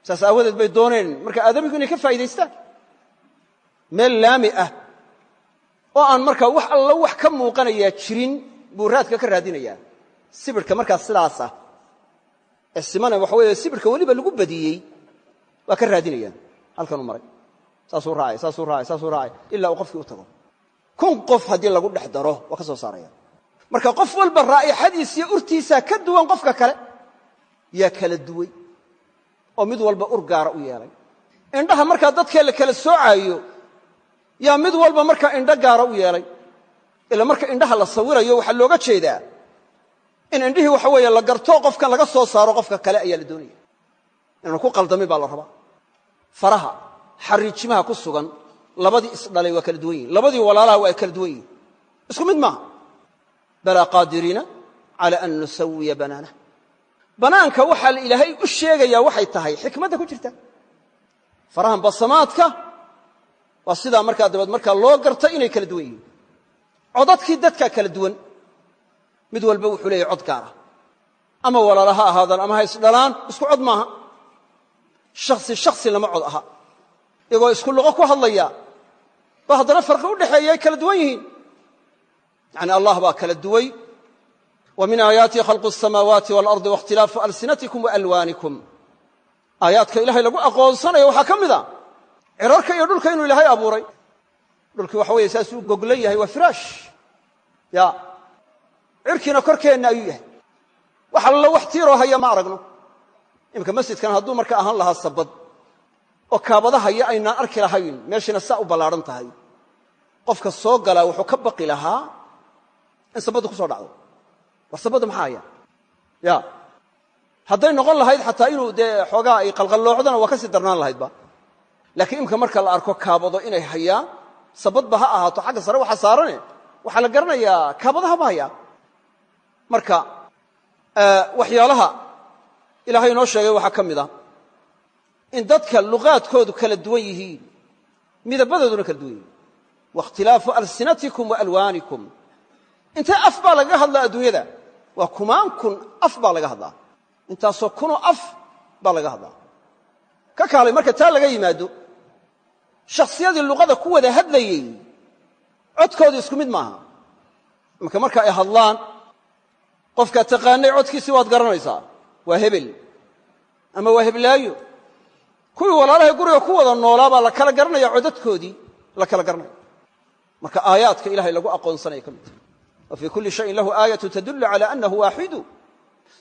Speaker 2: Saas aawadeed bay dooneen. Marka aadamigu inay ka faa'idaystaan meel laami ah oo aan markaa wax alla wax ka muuqanayaa jirin buu raadka ka raadinayaa. Sibirhka markaa sidaas ah. Ee simane waxa weeye sibirhka weliba lagu badiyey waa ka raadinayaan halkanuu maray. Saasuu raacay saasuu raacay saasuu raacay. Ilaa uu qofkii u tago. Kun qof haddii lagu dhex daro waa ka soo saaraya. Marka qof walba raa'ixadiisiyo urtiisaa ka duwan qofka kale yaa kala duway oo mid walba ur gaara u yeelay. Indhaha markaa dadkee la kala soocaayo yaa mid walba markaa indho gaara u yeelay. Ila marka indhaha la sawirayo waxaa looga jeedaa in indhihii waxa weeye la garto qofkan laga soo saaro qofka kale ayaa la doonaya. Inaanu ku qaldamin baa la rabaa. Faraha xariijimaha ku sugan labadii isdhalay waa kala duwan yihiin labadii walaalaha waa kala duwan yihiin isku mid maaha? Balaa qaadiriina cala an nusawiya banaanah banaanka waxaa ilaahay u sheegayaa waxay tahay xikmadda ku jirta. Farahan basamaadka waa sidaa markaa dabeed markaa loo garta inay kala duwan yihiin. Codadkii dadkaa kala duwan mid walba wuxuu leeyahy cod gaara ama walaala ha ahaadaan ama ha isdhalaan isku cod maaha. Shaksi shaksi lama cod aha. Iyagoo isku luqo ku hadlaya ba haddana farqi u dhexeeya ay kala duwan yihiin. Yani allah baa kala duway wa min aayaatihi khalqu asamaawaati waalardi waاkhtilaafu alsinatikum waalwaanikum aayaadka ilahay lagu aqoonsanayo waxaa ka mid a cirarka iyo dhulka inuu ilaahay abuuray dhulkii waxa weeye saasuu goglan yahay waa firaash ya cirkiina korkeenna ayuu yahay wax allo wax tiiroo haya ma aragno iminka masjidkan hadduu marka ahaan lahaa sabad oo kaabadahaya aynaan arki lahayn meeshiina saa u ballaadhan tahay qofka soo galaa wuxuu ka baqi lahaa in sabaddu ku soo dhacdo war sabadda maxaa haya? Ya. Hadday noqon lahayd xataa inuu dee xoogaa ay qalqalloocdana waa ka sii darnaan lahaydba laakiin imka marka la arko kaabado inay hayaan sabadba ha ahaato xagga sare waxa saarane waxaa la garanayaa kaabadaha ma hayaa marka waxyaalaha ilaahay inoo sheegay waxaa ka mid a in dadka luqaadkoodu kala duwan yihiin midabadooduna kala duwan yihiin. Waاkhtilaafu alsinatikum wa alwaanikum. Intee af baa lagaga hadlaa adduunyada waa kumaan kun af baa laga hadlaa. Intaasoo kunoo af baa laga hadlaa. Ka kaalay marka taa laga yimaado shakhsiyadii luqada ku wada hadlayey codkoodu isku mid maaha. Marka marka ay hadlaan qofkaa taqaanay codkiisii waad garanaysaa waa hebel. Ama waa heblaayo. Kuwii walaalahay guriga ku wada noolaa baa la kala garanaya codadkoodii la kala garanaya marka aayaadka ilahay lagu aqoonsanaya ka mid. tahay wa fii kulli shayin lahu aayatu tadullu cala annahu waaxidu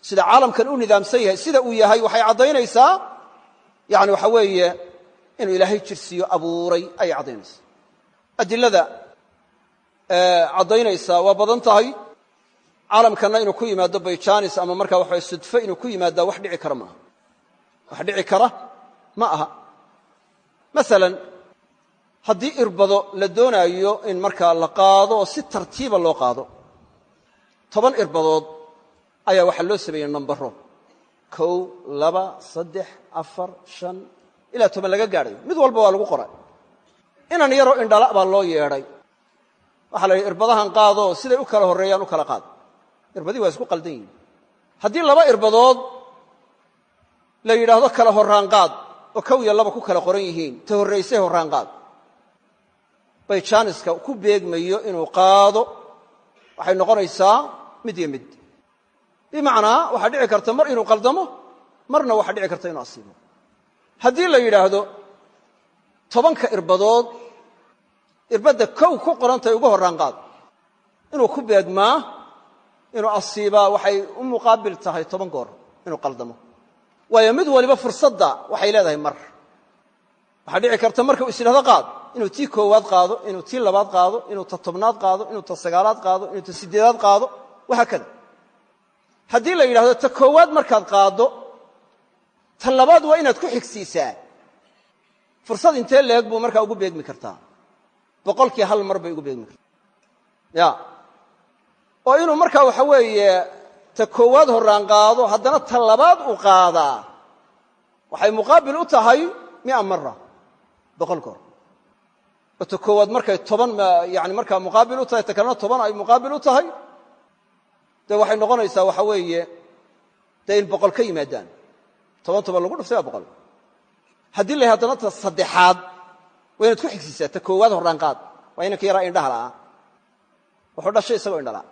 Speaker 2: sida caalamkan u nidaamsan yahay sida uu yahay waxay caddaynaysaa yani waxa weeye inuu ilaahay jirsiiyo abuuray ayay caddaynaysaa adilada caddaynaysaa waa badan tahay caalamkanna inuu ku yimaado bayjanis ama markaa waxa sudfo inuu ku yimaada wax dhici kara maaha wax dhici kara ma aha masalan haddii irbado la doonaayo in markaa la qaado oo si tartiiba loo qaado toban irbadood ayaa waxaa loo sameeyey nambaro kow laba saddex afar shan ilaa toban laga gaadhayo mid walba waa lagu qoray. Inan yaroo indhala baa loo yeedhay. Waxaa la yidhi irbadahan qaadoo siday u kala horreeyaan u kala qaad. Irbadii waa isku qaldan yihiin haddii laba irbadood la yidhaahdo kala horraan qaad oo kow iyo laba ku kala qoran yihiin ta horraysay horraan qaad. Bay jaaniska ku beegmayo inuu qaado. Waxay noqonaysaa mid iyo mid. Bimacnaa waxaa dhici karta mar inuu qaldamo marna waxaa dhici karta inuu asiibo. Haddii la yidhaahdo tobanka irbadood irbadda kow ku qorantay ugu horraan qaad. Inuu ku beegmaa inuu asiibaa waxay u muqaabil tahay toban goor inuu qaldamo. Waayo mid waliba fursadda waxay leedahay mar. Waxaa dhici karta marka uu is yidhahdo qaad inuu tii koowaad qaado inuu tii labaad qaado inuu ta tobnaad qaado inuu ta sagaalaad qaado inuu ta siddeedaad qaado wahaakada haddii la yidhahdo ta koowaad markaad qaaddo ta labaad waa inaad ku xigsiisaa. Fursad intee leeg buu markaa ugu beegmi kartaa. Boqolkii hal mar bay ugu beegmi oo inuu markaa waxa weeye ta koowaad horraan qaado haddana ta labaad u qaadaa. Waxay muqaabil u tahay mia mara boqol goor oo ta koowaad markay toban yani markaa muqaabil u tahay ta kalena ay muqaabil u tahay dee waxay noqonaysaa waxa weeye dee boqol ka yimaadaan. Toban toban lagu dhuftay boqol. Haddii la haddana ta saddexaad waa inaad ku xigsiisaa ta koowaad horraan qaad. Waa inanka yaraa indhaha la'aa wuxuu dhashay isagoo indhala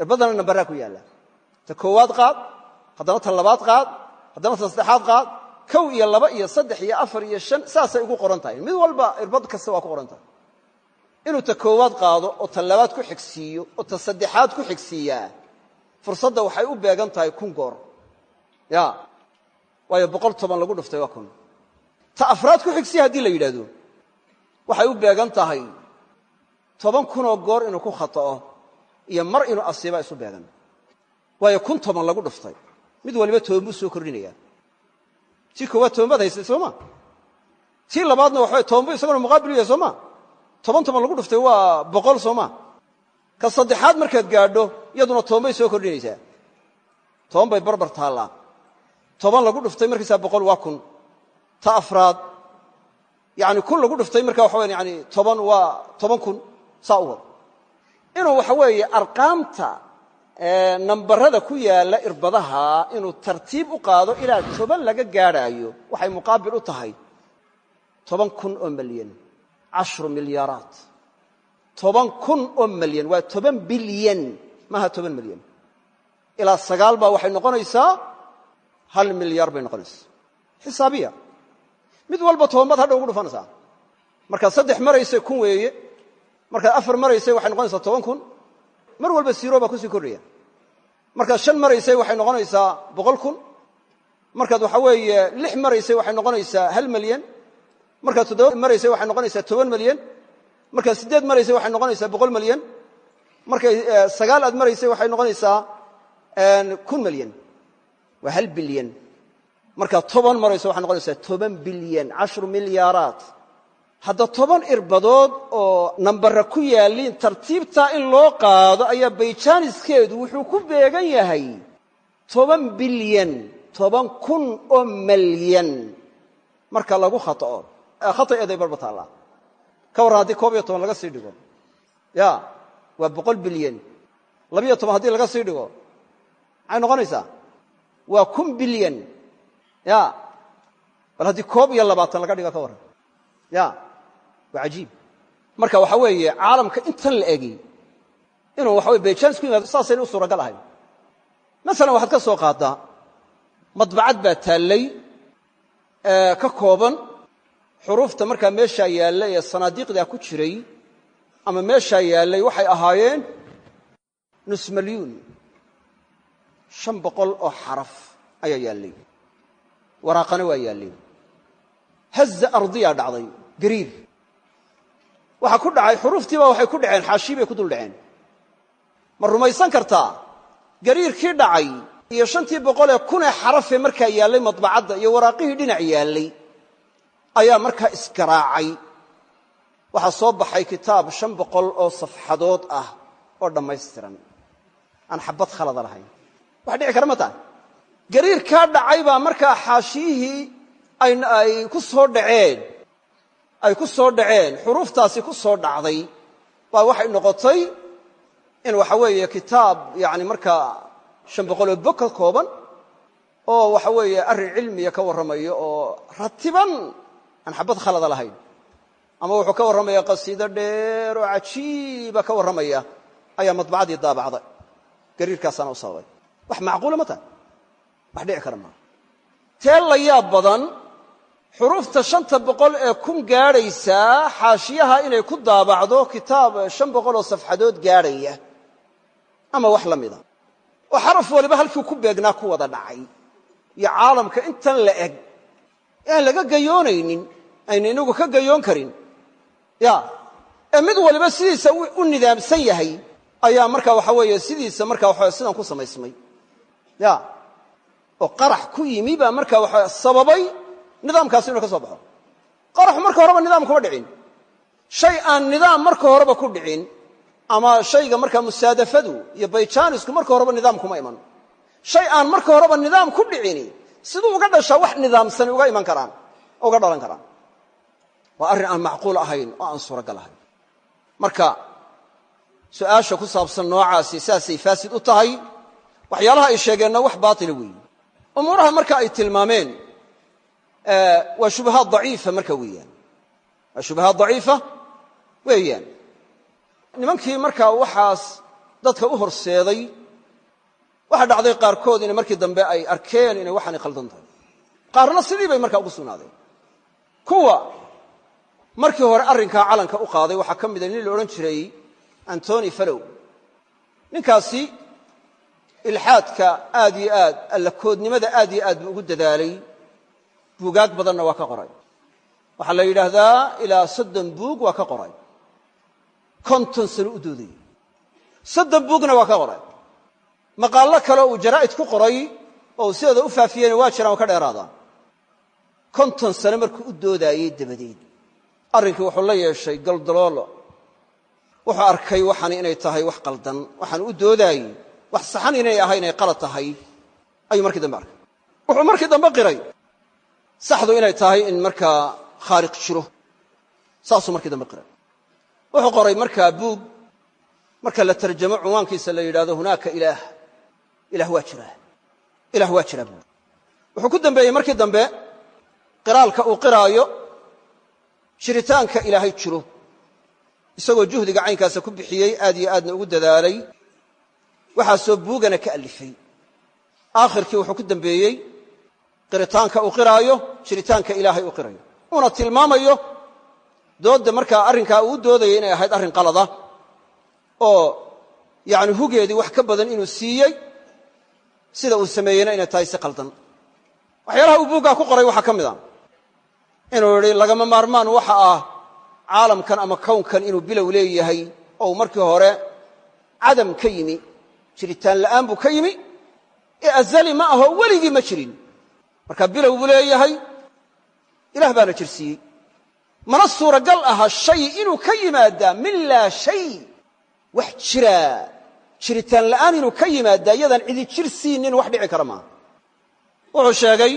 Speaker 2: irbadana nambaraa ku yaalla ta koowaad qaad haddana ta labaad qaad haddana ta saddexaad qaad kow iyo laba iyo saddex iyo afar iyo shan saasay ugu qoran tahay. Mid walba irbad kasta waa ku qoran tahay inuu ta koowaad qaado oo ta labaad ku xigsiiyo oo ta saddexaad ku xigsiiyaa fursadda waxay u beegan tahay kun goor. Ya. Waayo boqol toban lagu dhuftay waa kun. Ta afraad ku xigsiya haddii la yidhaahdo waxay u beegan tahay toban kunoo goor inuu ku khata'o iyo mar inuu asiibaa isu beegan. Waayo kun toban lagu dhuftay. Mid waliba toban buu soo kordhinaya. Tii koowaad toban baad haystay sooma tii labaadna waxabay toban bu isagona muqaabil u yahay sooma toban toban lagu dhuftay waa boqol sooma ka saddexaad markaad gaadho iyaduna toban bay soo kordhinaysaa. Toban bay barbar taallaa. Toban lagu dhuftay markaysaa boqol waa kun. Ta afraad yani kun lagu dhuftay marka waxa waya yani toban waa toban kun saa u wad inuu waxa weeye arqaamta nambarada ku yaalla irbadaha inuu tartiib u qaado ilaa toban laga gaadhaayo waxay muqaabil u tahay toban kun oo milyan cashru milyaaraat toban kun oo milyan waa toban bilyan maaha toban milyan ilaa sagaal baa waxay noqonaysaa hal milyaar bay noqonaysaa xisaabiya mid walba toban baad hadha ugu dhufanaysaa markaad saddex maraysay kun weeye markaad afar maraysay waxay noqonaysaa toban kun mar walba siro baa ku sii kordhaya markaad shan maraysay waxay noqonaysaa boqol kun markaad waxa weeye lix maraysay waxay noqonaysaa hal milyan markaad toddoba maraysay waxay noqonaysaa toban milyan. Markaad siddeed maraysay waxay noqonaysaa boqol milyan. Markay sagaal aad maraysay waxay noqonaysaa kun milyan. Waa hal bilyan. Markaa toban marayso waxay noqonaysaa toban bilyan cashru milyaaraat hadda toban irbadood oo nambara ku yaaliin tartiibtaa in loo qaado ayaa bayjaaniskeedu wuxuu ku beegan yahay. Toban bilyan toban kun oo malyan marka lagu khata'o khataeeday barba taallaa ka warran haddii koob iyo toban laga sii dhigo. Ya waa boqol bilyan. Labiyo toban haddii laga sii dhigo. Maxay noqonaysaa? Waa kun bilyan. Ya bal haddii koob iyo labaatan laga dhigo ka warran ya waa cajiib. Marka waxa weeye caalamka intan la egi inuu waxa weye bayjaanis ku yimaado saasayna u suuragal ahayn masalan waxaad ka soo qaaddaa madbacad baa taallay ka kooban xuruufta markaa meeshaa yaallay ee sanaadiiqdaa ku jiray ama meeshaa yaallay waxay ahaayeen nus malyuun shan boqol oo xaraf ayaa yaallay. Waraaqana waa yaalleen haza ardiyaa dhacday gariir. Waxaa ku dhacay xuruuftiiba waxay ku dhaceen xaashii bay ku dul dhaceen. Ma rumaysan kartaa gariirkii dhacay iyo shantii boqolee kunee xarafee markaa yaallay madbacadda iyo waraaqihii dhinac yaallay ayaa markaa isgaraacay waxaa soo baxay kitaab shan boqol oo safxadood ah oo dhammaystiran. Aan xabad khalada lahayn. Wax dhici kara ma tahay? Gariirkaa dhacay baa markaa xaashiyihii ay ku soo dhaceen. Ay ku soo dhaceen. Xuruuftaasi ku soo dhacday. Baa waxay noqotay in waxa weeye kitaab yani markaa shan boqoloo bog ka kooban oo waxa weeye arrin cilmiya ka warramayo oo ratiban aan xabad khalada lahayn. Ama wuxuu ka warramaya qasiido dheer oo cajiiba ka warramaya ayaa madbacadii daabacday. Gariirkaasaana u sababay. Wax macquula ma tahay. Wax dhici kara maa tee la yaab badan xuruufta shanta boqol ee kun gaadhaysaa xaashiyaha inay ku daabacdo kitaab shan boqoloo safxadood gaadhaya. Ama wax la mida. Oo xaraf waliba halkii ku beegnaa ku wada dhacay. Iyo caalamka intan la eg. Ee aan laga gayoonaynin aynu inagu ka gayoon karin. Ya ee mid waliba sidiisa u nidaamsan yahay ayaa marka waxa weeye sidiisa marka waxa sidan ku samaysmay. Ya oo qarax ku yimi baa marka waxa sababay nidaamkaasi inuu ka soo baxo. Qaraxu marka horeba nidaam kuma dhicin. Shay aan nidaam marka horeba ku dhicin ama shayga markaa musaadafadu iyo bayjaanisku marka horeba nidaam kuma iman. Shay aan marka horeba nidaam ku dhicini siduu uga dhashaa wax nidaamsani uga iman karaan uga dhalan karaan waa arrin aan macquul ahayn oo aan suuragal ahayn. Marka su'aasha ku saabsan noocaasi saasay faasid u tahay waxyaalaha ay sheegeenna wax baatila weeyi umuuraha marka ay tilmaameen waa shubahaad daciifa marka weeyaan. Waa shubahaad daciifa weeyaan. Nimankii markaa waxaas dadka u horseeday waxaa dhacday qaarkood inay markii dambe ay arkeen inay waxaanay khaldan tahay. Qaarna sidii bay markaa ugu sugnaadeen kuwa markii hore arrinkaa calanka u qaaday waxaa ka mida nin la odhan jiray antony fallow ninkaasi ilxaadka aad iyo aad allakoodnimada aad iyo aad buu ugu dadaalay. Buugaag badanna waa ka qoray. Waxaa la yidhaahdaa ilaa soddon buug waa ka qoray. Konton sano u doodayey soddon buugna waa ka qoray. Maqaallo kale uu jaraa'id ku qoray oo uu sidooda u faafiyeyna waa jiraan oo ka dheeraadaan konton sano markuu u doodaayey dabadeed arrinkii wuxuu la yeeshay galdaloolo. Wuxuu arkay waxani inay tahay wax qaldan waxaan u doodaayey wax saxan inay ahay inay qalad tahay. Ayuu markii dambe arkay. Wuxuu markii dambe qiray saxdu inay tahay in markaa khaaliq jiro. Saasuu markii dambe qiray. Wuxuu qoray markaa buug marka la tarjamo cunwaankiisa la yidhahdo hunaaka ilaah ilaah waa jiraa ilaah waa jiraa buug. Wuxuu ku dambeeyey markii dambe qiraalka uu qiraayo jiritaanka ilaahay jiro. Isagoo juhdiga caynkaasa ku bixiyey aad iyo aadna ugu dadaalay waxaasoo buugana ka alifay. Aakhirkii wuxuu ku dambeeyey qiritaanka uu qiraayo jiritaanka ilaahay uu qirayo uuna tilmaamayo doodda markaa arrinkaa uu doodayay inay ahayd arrin qalada oo yani hugeedii wax ka badan inuu siiyey sida uu sameeyeyna inay tahay si qaldan waxyaalaha uu buuggaa ku qoray waxaa ka mid a inuu yidhi lagama maarmaan waxa ah caalamkan ama kownkan inuu bilow leeyahay oo markii hore cadam ka yimi jiritaan la'aan buu ka yimi ee azali ma aho weligii ma jirin. Marka bilow buu leeyahay ilaah baana jirsiiyey. Mana suuragal aha shay inuu ka yimaadaa min laa shay. Wax jiraa jiritaan la'aan inuu ka yimaadaa iyadaan cidi jir siinin wax dhici kara maaha. Wuxuu sheegay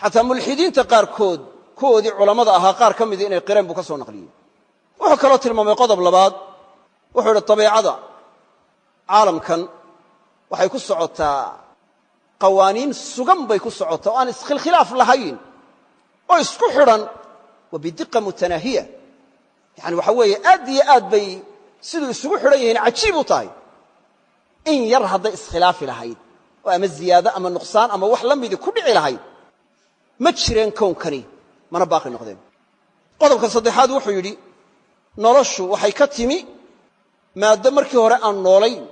Speaker 2: xataa mulxidiinta qaarkood kuwoodii culammada ahaa qaar ka mida inay qireen buu ka soo naqliyey. Wuxuu kaloo tilmaamay qodob labaad. Wuxuu idhi dabeicada caalamkan waxay ku socotaa qawaaniin sugan bay ku socotaa oo aan iskhilkhilaaf lahayn oo isku xidhan wa bidiqa mutanaahiya yani waxa weeye aad iyo aad bay siduu isugu xidhan yihiin cajiib u tahay. In yar hadday iskhilaafi lahayd oo ama ziyaado ama nuqsaan ama wax la midii ku dhici lahayd ma jireen kownkani mana baaqi noqdeen. Qodobka saddexaad wuxuu yidhi noloshu waxay ka timi maaddo markii hore aan noolayn.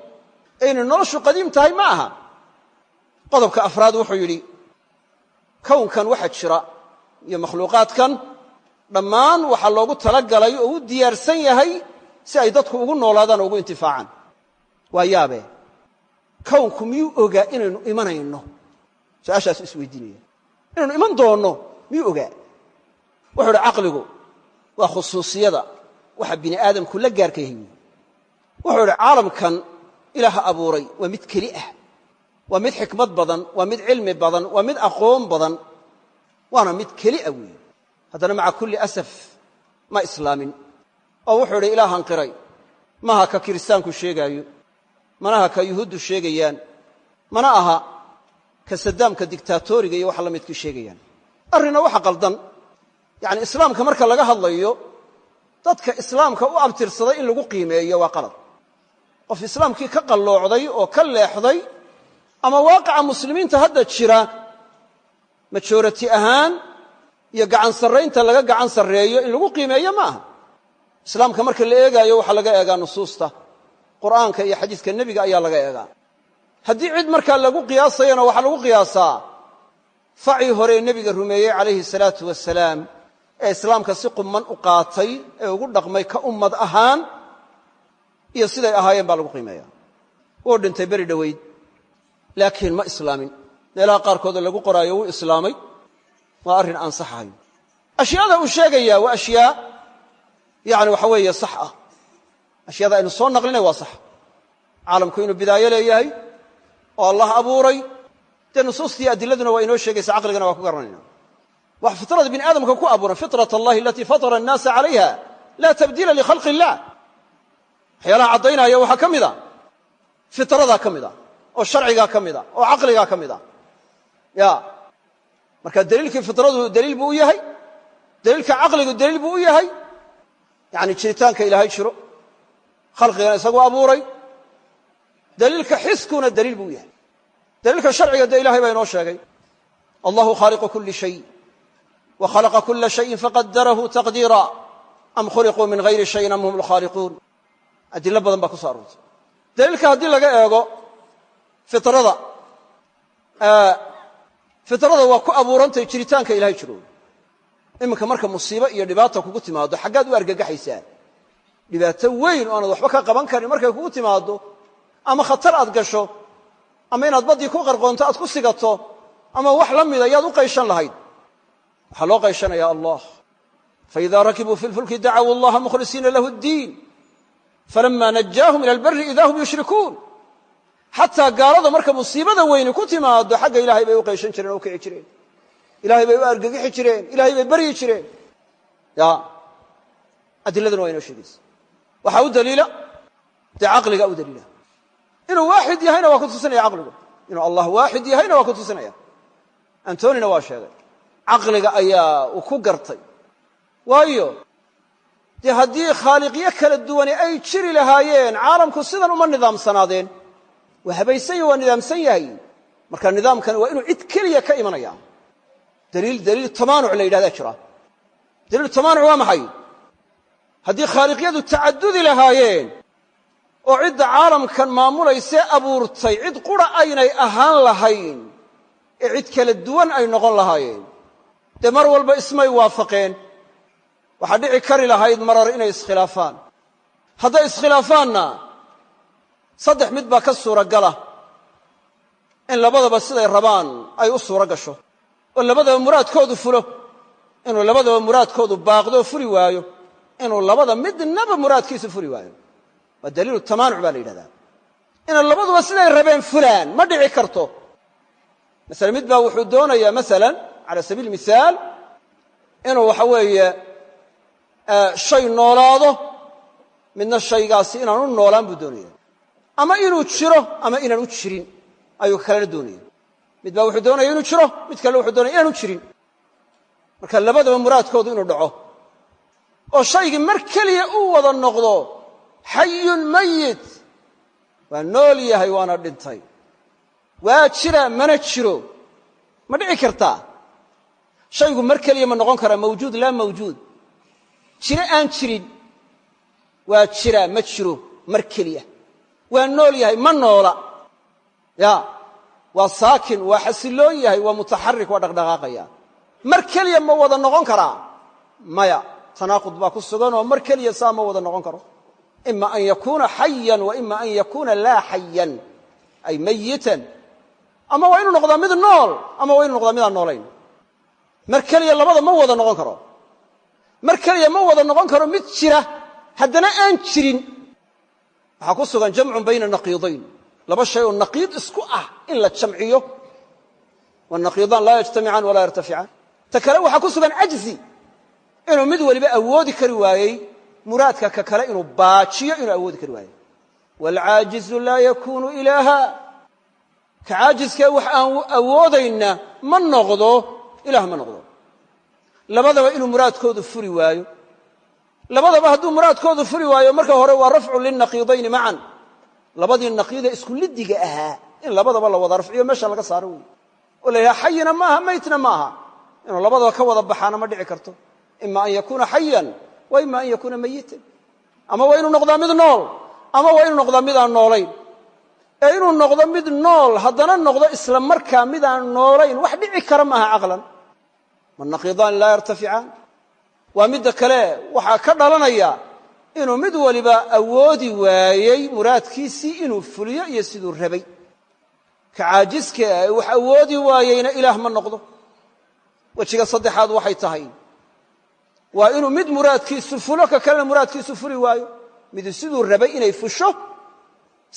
Speaker 2: Ee inay noloshu qadiim tahay ma aha. Qodobka afraad wuxuu yidhi kownkan waxa jira iyo makhluuqaadkan dhammaan waxaa loogu talagalay oo u diyaarsan yahay si ay dadku ugu noolaadaan oo ugu intifaacaan. Waa yaabee kownku miyuu ogaa inaynu imanayno? Su'aashaasu isweydiinaya inaynu iman doonno miyuu ogaa wuxuu idhi caqligu waa khusuusiyada waxa bini aadamku la gaarka yahay wuxuu idhi caalamkan ilaaha abuuray waa mid keli ah waa mid xikmad badan waa mid cilmi badan waa mid aqoon badan waana mid keli ah weeye haddana maca kulli asaf ma islaamin. Oo wuxuu idhi ilaahan qiray maha ka kiristaanku sheegaayo manaha ka yuhuuddu sheegayaan mana aha ka sadaamka diktaatoriga iyo waxa la midkii sheegayaan. Arrinna waxa qaldan yacni islaamka marka laga hadlayo dadka islaamka u abtirsaday in lagu qiimeeyo waa qalad. Qof islaamkii ka qalloocday oo ka leexday ama waaqica muslimiinta hadda jira majoorati ahaan iyo gacan sarraynta laga gacan sarreeyo in lagu qiimeeyo ma aha. Islaamka marka la eegaayo waxaa laga eegaa nusuusta. Qur'aanka iyo xadiiska nebiga ayaa laga eegaa. Haddii cid markaa lagu qiyaasayana waxaa lagu qiyaasaa. Facii hore nebiga rumeeyey calayhi salaatu wasalaam ee islaamka si qumman u qaatay ee ugu dhaqmay ka ummad ahaan iyo siday ahaayeen baa lagu qiimeeya wuu dhintay beri dhoweyd laakiin ma islaamin. Meelaha qaarkooda lagu qoraayo wuu islaamay. Waa arrin aan sax ahayn. Ashyaada uu sheegayaa waa ashyaa yani waxa weeye sax ah. Ashyaada aynu soo naqlinay waa sax. Caalamku inuu bidaayo leeyahay oo allah abuuray. Dee nusuustii adiladuna waa inoo sheegaysa caqligana waa ku garanayna wax fitrada bini aadamka ku abuuran fitrat allahi alatii fatara annaasa calayha laa tabdiila likhalqi illah waxyaalaha caddaynaya waxaa ka mida fitradaa ka mida oo sharcigaa ka mida oo caqligaa ka mida ya. Marka daliilkii fitradu daliil buu u yahay daliilka caqligu daliil buu u yahay yani jiritaanka ilaahay jiro khalqigana isagu abuuray daliilka xiskuna daliil buu u yahay. Daliilka sharciga dee ilahay baa inoo sheegay. Allahu khaaliqu kuli shay khalaqa kula shayin faqadarahu taqdiira am khuliquu min hayri shayin am hum lkhaaliquun adilo badan baa ku so aroortay daliilka haddii laga eego fitrada fitrada waa ku abuurantahay jiritaanka ilahay jiro iminka marka musiibo iyo dhibaata kugu timaado xaggaad u argagaxaysaa dhibaato weyn oo aanad waxba ka qaban karin markay kugu timaado ama khatar aad gasho ama inaad baddii ku qarqoonto aad ku sigato u qayshan lahayd waxaa loo qayshanaya allah. Faida rakibuu fi lfulki dacawu allaha mukhlisiina lahu ddiin falama najaahum ila albari ida hum yushrikuun. Xataa gaalada marka musiibada weyni ku timaado xagga ilahay bay u qayshan jireen o u kici jireen. Ilahay bay u argagixi jireen ilahay bay baryi jireen. Ya adiladuna waa inoo sheegaysa. Waxaa u daliila? Dee caqliga u daliila. Inuu waaxid yahayna waa ku tusinaya caqligu. Inuu allah waaxid yahayna waa ku tusinaya. Antonina waa sheegay caqliga ayaa uu ku gartay. Waayo dee haddii khaaliqyo kala duwani ay jiri lahaayeen caalamku sidan uma nidaamsanaadeen. Waa habaysan waa nidaamsan yahay. Marka nidaamkani waa inuu cid keliya ka imanaya. Daliil daliil tamaanuc la yidhahdaa jira. Daliil tamaanuc waa maxay? Haddii khaaliqyadu tacadudi lahaayeen oo cidda caalamkan maamulaysee abuurtay cid qura aynay ahaan lahayn ee cid kala duwan ay noqon lahaayeen dee mar walba ismay waafaqeen. Waxaa dhici kari lahayd marar inay iskhilaafaan. Hadday iskhilaafaanna saddex mid baa ka suuragala. In labadaba siday rabaan ay u suuro gasho oo labadaba muraadkoodu fulo. Inuu labadaba muraadkoodu baaqdoo fuli waayo. Inuu labada midnaba muraadkiisu fuli waayo. Waa daliilu tamaanuc baa la yidhahdaa. Inay labaduba siday rabeen fulaan ma dhici karto. Masale mid baa wuxuu doonayaa masalan cala sabiil mihaal inuu waxa weeye shay noolaado midna shaygaasi inaanu noolaan buu doonaya ama inuu jiro ama inaan u jirin ayuu kalena doonaya mid baa wuxuu doonaya inuu jiro mid kalena wuxuu doonaya inaanu jirin. Marka labadaba muraadkoodu inuu dhaco. Oo shaygii mar keliya u wada noqdo xayun mayit waa nool yahay waana dhintay. Waa jira mana jiro. Ma dhici kartaa shaygu mar keliya ma noqon karaa mawjuud laa mawjuud. Jiro aan jirin waa jira ma jiro mar keliya. Waa nool yahay ma noola. Ya waa saakin waa xasiloon yahay waa mutaxarik waa dhaqdhaqaaqaya. Mar keliya ma wada noqon karaa maya tanaaqud baa ku sugan oo mar keliya saa ma wada noqon karo. Ima an yakuuna xayan wa ima an yakuuna laa xayan ay mayitan. Ama waa inuu noqdaa mid nool ama waa inu noqdaa midaan noolayn mar keliya labada ma wada noqon karo. Mar keliya ma wada noqon karo mid jira haddana aan jirin. Waxaa ku sugan jamcun bayna naqiidayn. Laba shay oo naqiid isku ah in la jamciyo. Wanaqiidaan laa yajtamicaan walaa yartaficaan ta kale waxaa ku sugan cajzi inuu mid waliba awoodi kari waayey muraadka ka kale inuu baajiyo inuu awoodi kari waayey. Waalcaajizu laa yakuunu ilaaha. Ka caajiskee wax aan awoodayna ma noqdo ilaah ma noqdo. Labadaba inuu muraadkoodu furi waayo. Labadaba hadduu muraadkoodu furi waayo marka hore waa rafcu lilnaqiidayni macan. Labadii naqiida isku liddiga ahaa in labadaba la wada rafciyo meesha laga saaro wey oo la yidhaha xayina maaha maytna maaha. Inuu labadaba ka wada baxaana ma dhici karto. Ima an yakuuna xayan wa ima an yakuuna mayitan ama waa inuu noqdaa mid nool ama waa inuu noqdaa mid aan noolayn ee inuu noqdo mid nool haddana noqdo isla markaa mid aan noolayn wax dhici kara maaha caqlan. Wanaqiidaani laa yartaficaan waa midda kale waxaa ka dhalanaya inuu mid waliba awoodi waayey muraadkiisii inuu fuliyo iyo siduu rabay. Ka caajiska wax awoodi waayeyna ilaah ma noqdo. Wejiga saddexaad waxay tahay. Waa inuu mid muraadkiisu fulo ka kalena muraadkiisu fuli waayo. Mid siduu rabay inay fusho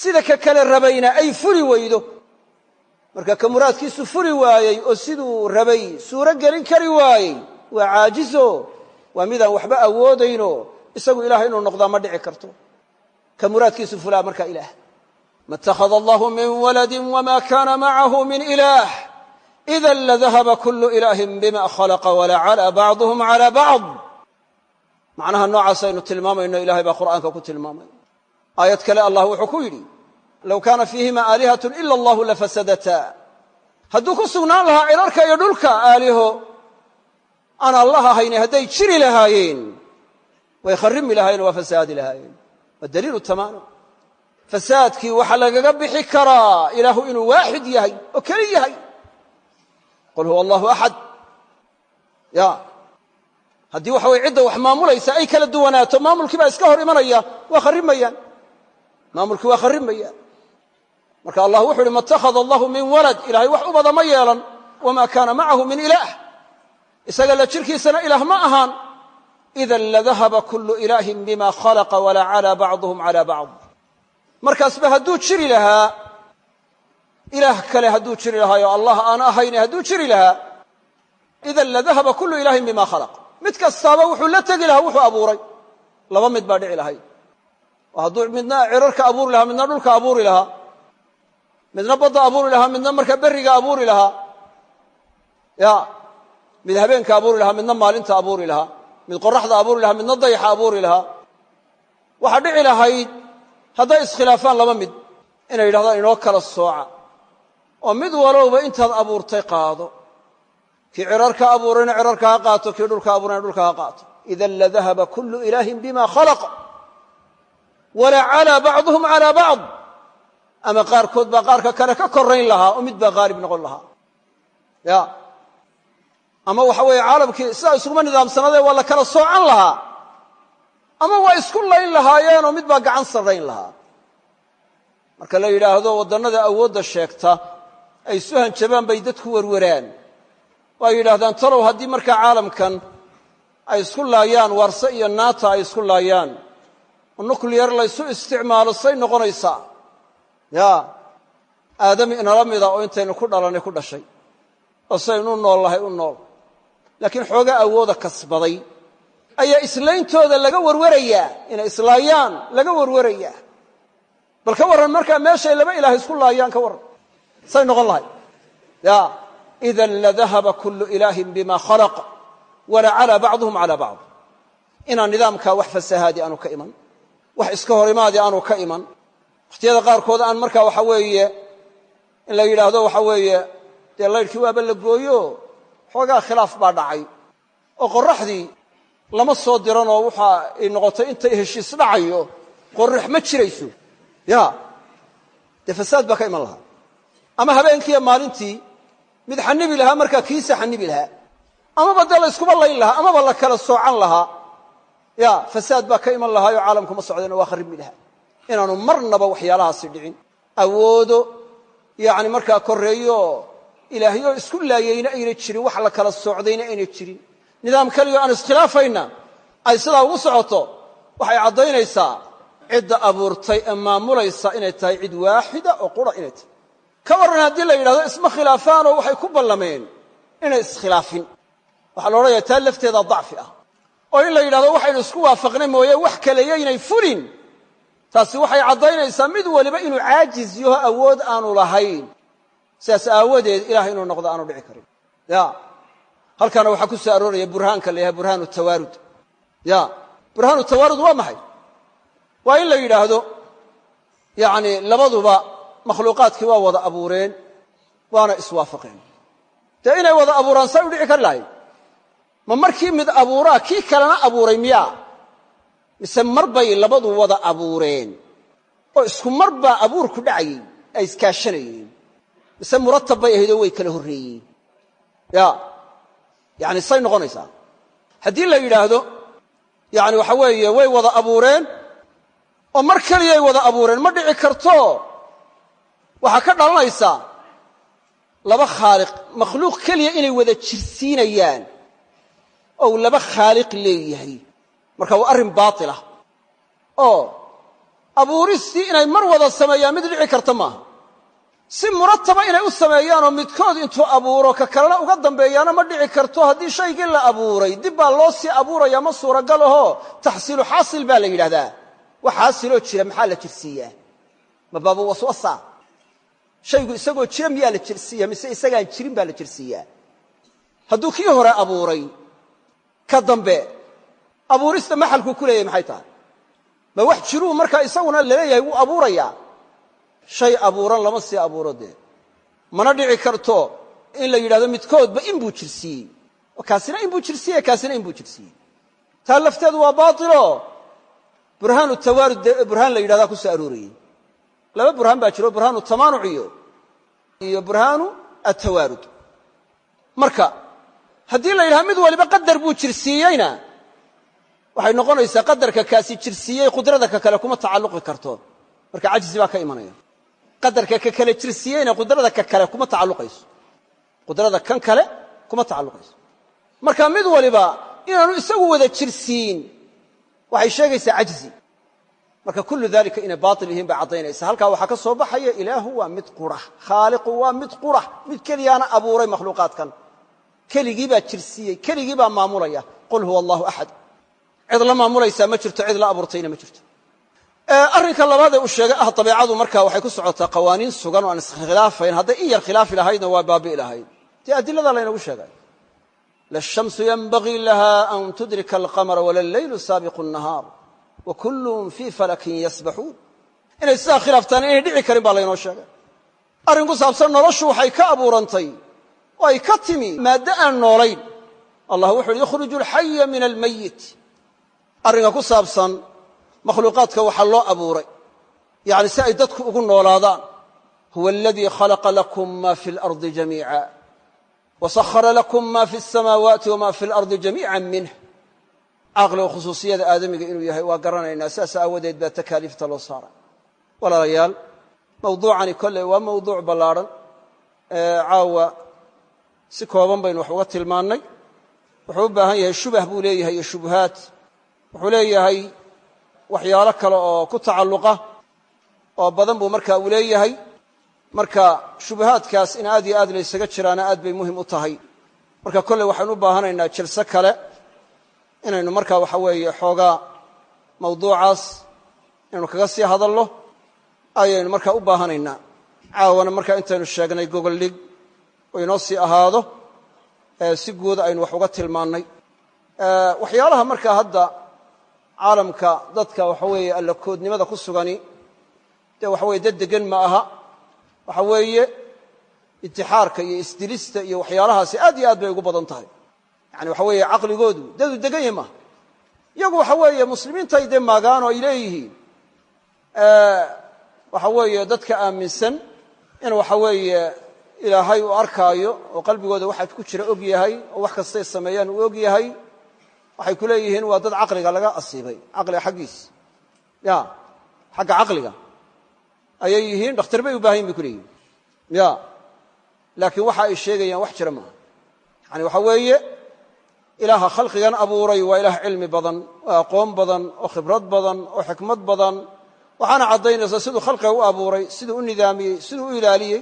Speaker 2: sida ka kale rabayna ay fuli weydo marka ka muraadkiisu fuli waayey oo siduu rabay suuro gelin kari waayey. Waa caajizo waa midaan waxba awoodayno isagu ilaah inuu noqdaa ma dhici karto. Ka muraadkiisu fulaa markaa ilaah. Ma itakhada allahu min waladi wma kana macahu min ilaah. Ida ladahaba kulu ilaahin bima khalaqa walacala bacduhum cala bacd macnaha noocaas aynu tilmaamayno ilahay baa qur'aanka ku tilmaamay aayad kale allah wuxuu ku yidhi low kaana fiihima aalihat ila allahu lafasadata hadduu ku sugnaan lahaa cirarka iyo dhulka aaliho aan allah ahayni hadday jiri lahaayeen way kharrimi lahaayeen waa fasaadi lahaayeen. Waa daliilu fasaadkii waxaa lagaga bixi karaa ilaahu inuu waaxid yahay oo keli yahay. Qul huwa allahu axad ya. Haddii waxa weye cidda wax maamulaysa ay kala duwanaato maamulkii baa iska hor imanaya waa kharrimayaan maamulkii waa kharrimayaan marka allah wuxu uhi ma itakhada allahu min walad. Ilahay wax ubada ma yeelan. Wamaa kaana macahu min ilaah isaga la jirkiisana ilaah ma ahaan idan ladahaba kulu ilaahin bima khalaqa walacala bacduhum cala bacd. Markaasba hadduu jiri lahaa ilaah kale hadduu jiri lahaayo allah aan ahayni hadduu jiri lahaa idan ladahaba kulu ilaahin bima khalaq mid kastaaba wuxuu la tegi lahaa wuxuu abuuray. Laba mid baa dhici lahayd hadduu midna cirarka abuuri lahaa midna dhulka abuuri lahaa. Midna badda abuuri lahaa midna markaa berriga abuuri lahaa. Ya mid habeenka abuuri lahaa midna maalinta abuuri lahaa. Mid qoraxda abuuri lahaa midna dayaxa abuuri lahaa. Waxaa dhici lahayd hadday iskhilaafaan laba mid. Inay yidhahdaan inoo kala sooca. Oo mid walowba intaad abuurtay qaado. Kii cirarka abuurayna cirarka ha qaato kii dhulka abuurayna dhulka ha qaato. Idan ladahaba kulu ilaahin walacala bacduhum cala bacd. Ama qaarkood baa qaarka kale ka korayn lahaa oo mid baa haalib noqon lahaa. Ya. Ama waxa weeye caalamkii sidaa isuguma nidaamsanadee waa la kala soocan lahaa. Ama waa isku layn lahaayeenoo mid baa gacan sarrayn lahaa. Marka la yidhaahdo waddannada awoodda sheegta ay isu hanjabaan bay dadku werwaraan oo ay yidhaahdaan talow haddii markaa caalamkan ay isku laayaan warse iyo naata ay isku laayaan oo nukliyar laysu isticmaalo say noqonaysaa ya aadami inala mida oo intaynu ku dhalanay ku dhashay. Oo saynu u nool lahay u nool. Laakiin xoogaa awooda kasbaday. Ayaa islayntooda laga warwarayaa. Inay islaayaan laga warwarayaa. Bal ka warran markaa meeshay laba ilaah isku laayaan ka warran. Say noqon lahay. Ya idan ladahaba kullu ilaahin bima khalaq walacala bacduhum cala bacd. Inaan nidaamkaa wax fasahaadi aanu ka iman wax iska hor imaadi aanu ka iman. Wakhtiyada qaarkood aan markaa waxa weeye in la yidhaahdo waxa weeye dee laydhkii waaba la gooyo xoogaa khilaaf baa dhacay. Oo qorraxdii lama soo diranoo waxa ay noqotay intay heshiis dhacayo qorrax ma jirayso. Ya dee fasaad baa ka iman lahaa. Ama habeenkiiyo maalintii mid xanibi lahaa markaa kiisa xanibi lahaa. Amaba dee la yskuba layn lahaa amaba la kala soocan lahaa ya fasaad baa ka iman lahaayoo caalamkuma socdayna waa kharibmi lahaa inaanu marnaba waxyaalahaasi dhicin. Awoodo yacni markaa korreeyo ilaahyo isku laayeyna ayna jirin wax la kala soocdayna ayna jirin. Nidaam keligo aan iskhilaafayna ay sidaa ugu socoto waxay caddaynaysaa cidda abuurtay ee maamulaysa inay tahay cid waaxida oo qura inay tahay. Ka warran haddii la yidhahdo isma khilaafaanoo waxay ku ballameen inay iskhilaafin. Waxaa la odhanaya taa lafteeda dacfi ah oo in la yidhahdo waxaynu isku waafaqnay mooye wax kaleyaynay fulin. Taasi waxay caddaynaysaa mid waliba inuu caajiz yaho awood aanu lahayn. Sidaas aawadeed ilaah inuu noqdo aanu dhici karin. Ya. Halkaana waxaa ku soo arooraya burhaanka la yahay burhaanu tawaarud. Ya. Burhaanu tawaarud waa maxay? Waa in la yidhaahdo yacni labaduba makhluuqaadkii waa wada abuureen waana iswaafaqeen dee inay wada abuuraan say u dhici kari lahayd ma markii mid abuuraa kii kalena abuuray miyaa mise mar bay labadu wada abuureen. Oo isku mar baa abuurku dhacayey ay iskaashanayeen. Mise muratab bay ahayd oo way kala horreeyeen. Ya yacni say noqonaysaa haddii la yidhaahdo yacni waxa weeye way wada abuureen oo mar keliyay wada abuureen. Ma dhici karto. Waxaa ka dhalanaysaa laba khaaliq makhluuq keliya inay wada jirsiinayaan ou laba khaaliq leeyahay. Marka waa arrin baatilah oo abuuristii inay mar wada sameeyaan mid dhici karta maaha si murataba inay u sameeyaanoo midkood intuu abuuro ka kalena uga dambeeyaana ma dhici karto haddii shaygii la abuuray. Dib baa loo sii abuuraya ma suuragal ahoo taxsiilu xaasil baa la yidhahdaa wax xaasiloo jira maxaa la jirsiiyaa? Ma baabu waswasa? Shaygu isagoo jira miyaa la jirsiiya mise isagaan jirin baa la jirsiiyaa? Hadduu kii hore abuuray ka dambe abuurista maxalku ku leeyahay maxay tahay? Ma wax jiruu markaa isaguna la leeyahay wuu abuurayaa. Shay abuuran lama sii abuuro dee. Mana dhici karto in la yidhahdo midkoodba inbuu jirsiiyey. Kaasina inbuu jirsiiye kaasina inbuu jirsiiyey. Taa lafteedu waa baatilo. Burhaanu tawaarud burhaan la yidhahdaa ku soo aroorayey laba burhaan baa jiro burhaanu tamaanuc iyo burhaanu atawaarud marka haddii la yidhaha mid waliba qadar buu jirsiiyeyna waxay noqonaysaa qadarka kaasi jirsiiyey qudrada ka kale kuma tacalluqi karto. Marka cajzi baa ka imanaya. Qadarka ka kale jirsiiyeyna qudrada ka kale kuma tacalluqayso. Qudrada kan kale kuma tacalluqayso. Marka mid waliba inaanu isagu wada jirsiin waxay sheegaysaa cajzi. Marka kullu dalika inay baatil yihiin bay caddaynaysa. Halkaa waxaa ka soo baxaya ilaahu waa mid qura khaaliqu waa mid qura mid keliyaana abuuray makhluuqaadkan keligii baa jirsiiyey keligii baa maamulaya. Qul huwa allahu axad cid la maamulaysaa ma jirto cid la abuurtayna ma jirto. Arrinka labaadee uu sheegay ah dabeicadu markaa waxay ku socotaa qawaaniin sugan oo aan iskhilaafayn. Hadday in yar khilaafi lahaydna waa baabi'i lahayd. Dee adiladaa laynagu sheegay. Lashamsu yanbagii laha an tudrika alqamara wala alleylu saabiqu الnahaar wa kullun fii falakin yasbaxuun inay sidaa khilaaftaan inay dhici karin baa laynoo sheegay. Arrin ku saabsan noloshu waxay ka abuurantay oo ay ka timi maaddo aan noolayn allah wuxu uhi yukhruju alxaya min almayit arrinka ku saabsan makhluuqaadka waxaa loo abuuray yacni si ay dadku ugu noolaadaan huwa aladii khalaqa lakum ma fi اlardi jamiica wasahara lakum ma fi الsamaawaati wama fi اlardi jamiica minh caqliga khusuusiyada aadamiga inuu yahay waa garanaynaa sidaas aawadeed baa takaaliifta loo saaray walaalayaal mawduucani kolley waa mawduuc ballaadhan caawa si kooban baynu wax uga tilmaannay wuxuu u baahan yahay shubah buu leeyahay iyo shubuhaad wuxuu leeyahay waxyaalo kale oo ku tacalluqa oo badan buu marka uu leeyahay. Marka shubahaadkaas in aad iyo aad laysaga jiraana aad bay muhiim u tahay. Marka kolley waxaynu u baahanaynaa jalse kale inaynu marka waxa weeye xoogaa mawduucaas inaynu kaga sii hadalno ayaynu marka u baahanaynaa. Caawana marka intaynu sheegnay gogoldhig oo inoo sii ahaado si guud aynu wax uga tilmaannay. Waxyaalaha marka hadda caalamka dadka waxa weeye allakoodnimada ku sugani dee waxa weye dad degan ma aha. Waxa weeye intixaarka iyo isdilista iyo waxyaalahaasi aad iyo aad bay ugu badan tahay. Yani waxa weeye caqligoodu dadu degan yahi maaha iyagu waxa weeye muslimiintay dee maagaan oo ay leeyihiin. Waxa weeye dadka aaminsan in waxa weeye ilaahay uu arkaayo oo qalbigooda waxaad ku jira og oo wax kastay sameeyaan uu og waxay ku leeyihiin waa dad caqliga laga asiibay caqliga xaggiisa ya xagga caqliga. Ayay yihiin dhakhtar bay u baahan yin bay ku leeyihiin ya laakiin waxa ay sheegayaan wax jira maaha. Yani waxa weeye ilaaha khalqigan abuuray waa ilaah cilmi badan oo aqoon badan oo khibrad badan oo xikmad badan. Waxaana caddaynaysaa siduu khalqiga u abuuray siduu u nidaamiyey siduu u ilaaliyey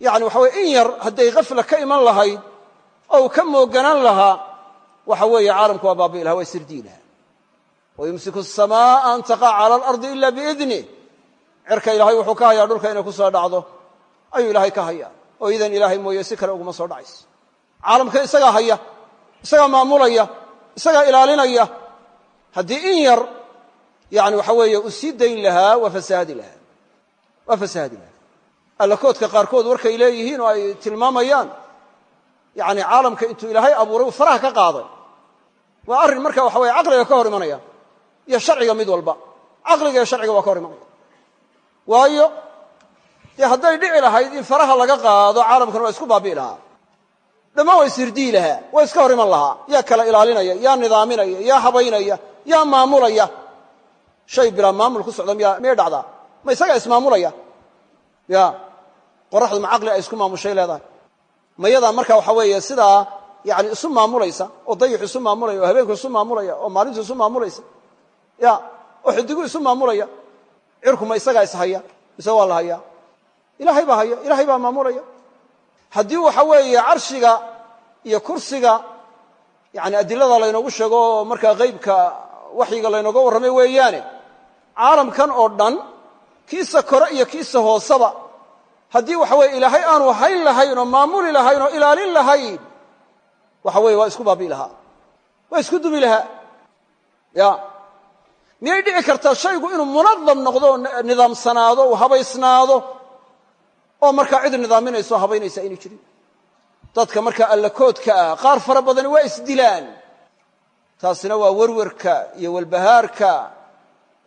Speaker 2: yani waxa weye in yar hadday khafla ka iman lahayd oo uu ka mooganaan lahaa waxa weeye caalamku waa baabi'i laha waa sirdii laha wayumsiku asamaa an taqaca cala alardi ila biidnih cirka ilaahay wuxuu ka hayaa dhulka inay ku soo dhacdo. Ayuu ilaahay ka hayaa. Oo idan ilaahay mooye si kale uguma soo dhacayso caalamka isagaa haya isagaa maamulaya isagaa ilaalinaya. Haddii in yar yani waxa weeye uu dayn lahaa waa fasahaadi lahaa allakoodka qaarkood warkay leeyihiin oo ay tilmaamayaan. Yani caalamka intuu ilaahay abuuray uu faraha ka qaaday. Waa arrin marka waxa weye caqliga ka hor imanaya iyo sharciga mid walba. Caqliga iyo sharciga waa ka hor imanaya. Waayo dee hadday dhici lahayd in faraha laga qaado caalamkan waa isku baabi'i lahaa. Dhammaan waa ishirdii lahaa waa iska hor iman lahaa. Yaa kala ilaalinaya yaa nidaaminaya yaa habaynaya yaa maamulaya. Shay bilaa maamul ku socda miya miyay dhacdaa? Ma isagaa ismaamulaya ya qoraxdu ma caqli ay isku maamushay leedahay. Ma yadaa marka waxa weeye sidaa yani isu maamulaysa oo dayixu isu maamulaya oo habeenku isu maamulaya oo maalintu isu maamulaysa ya oo xidigu isu maamulaya cirku ma isagaa ishaya mise waa la hayaa ilaahay baa haya ilaahay baa maamulaya. Haddii waxa weeye carshiga iyo kursiga yani adilada laynoogu sheego oo markaa qeybka waxyiga laynooga warramay weeyaane caalamkan oo dhan kiisa kore iyo kiisa hooseba haddii waxa weye ilaahay aanu hayn lahayn oo maamuli lahayn oo ilaalin lahayn waxa weye waa isku baabi'i lahaa. Waa isku dumi lahaa. Ya. Miyay dhici kartaa shaygu inuu munadam noqdo oo nidaamsanaado uu habaysnaado oo markaa cid nidaaminaysa oo habaynaysa aynay jirin. Dadka markaa allakoodka ah qaar fara badani waa isdilaan. Taasina waa werwerka iyo walbahaarka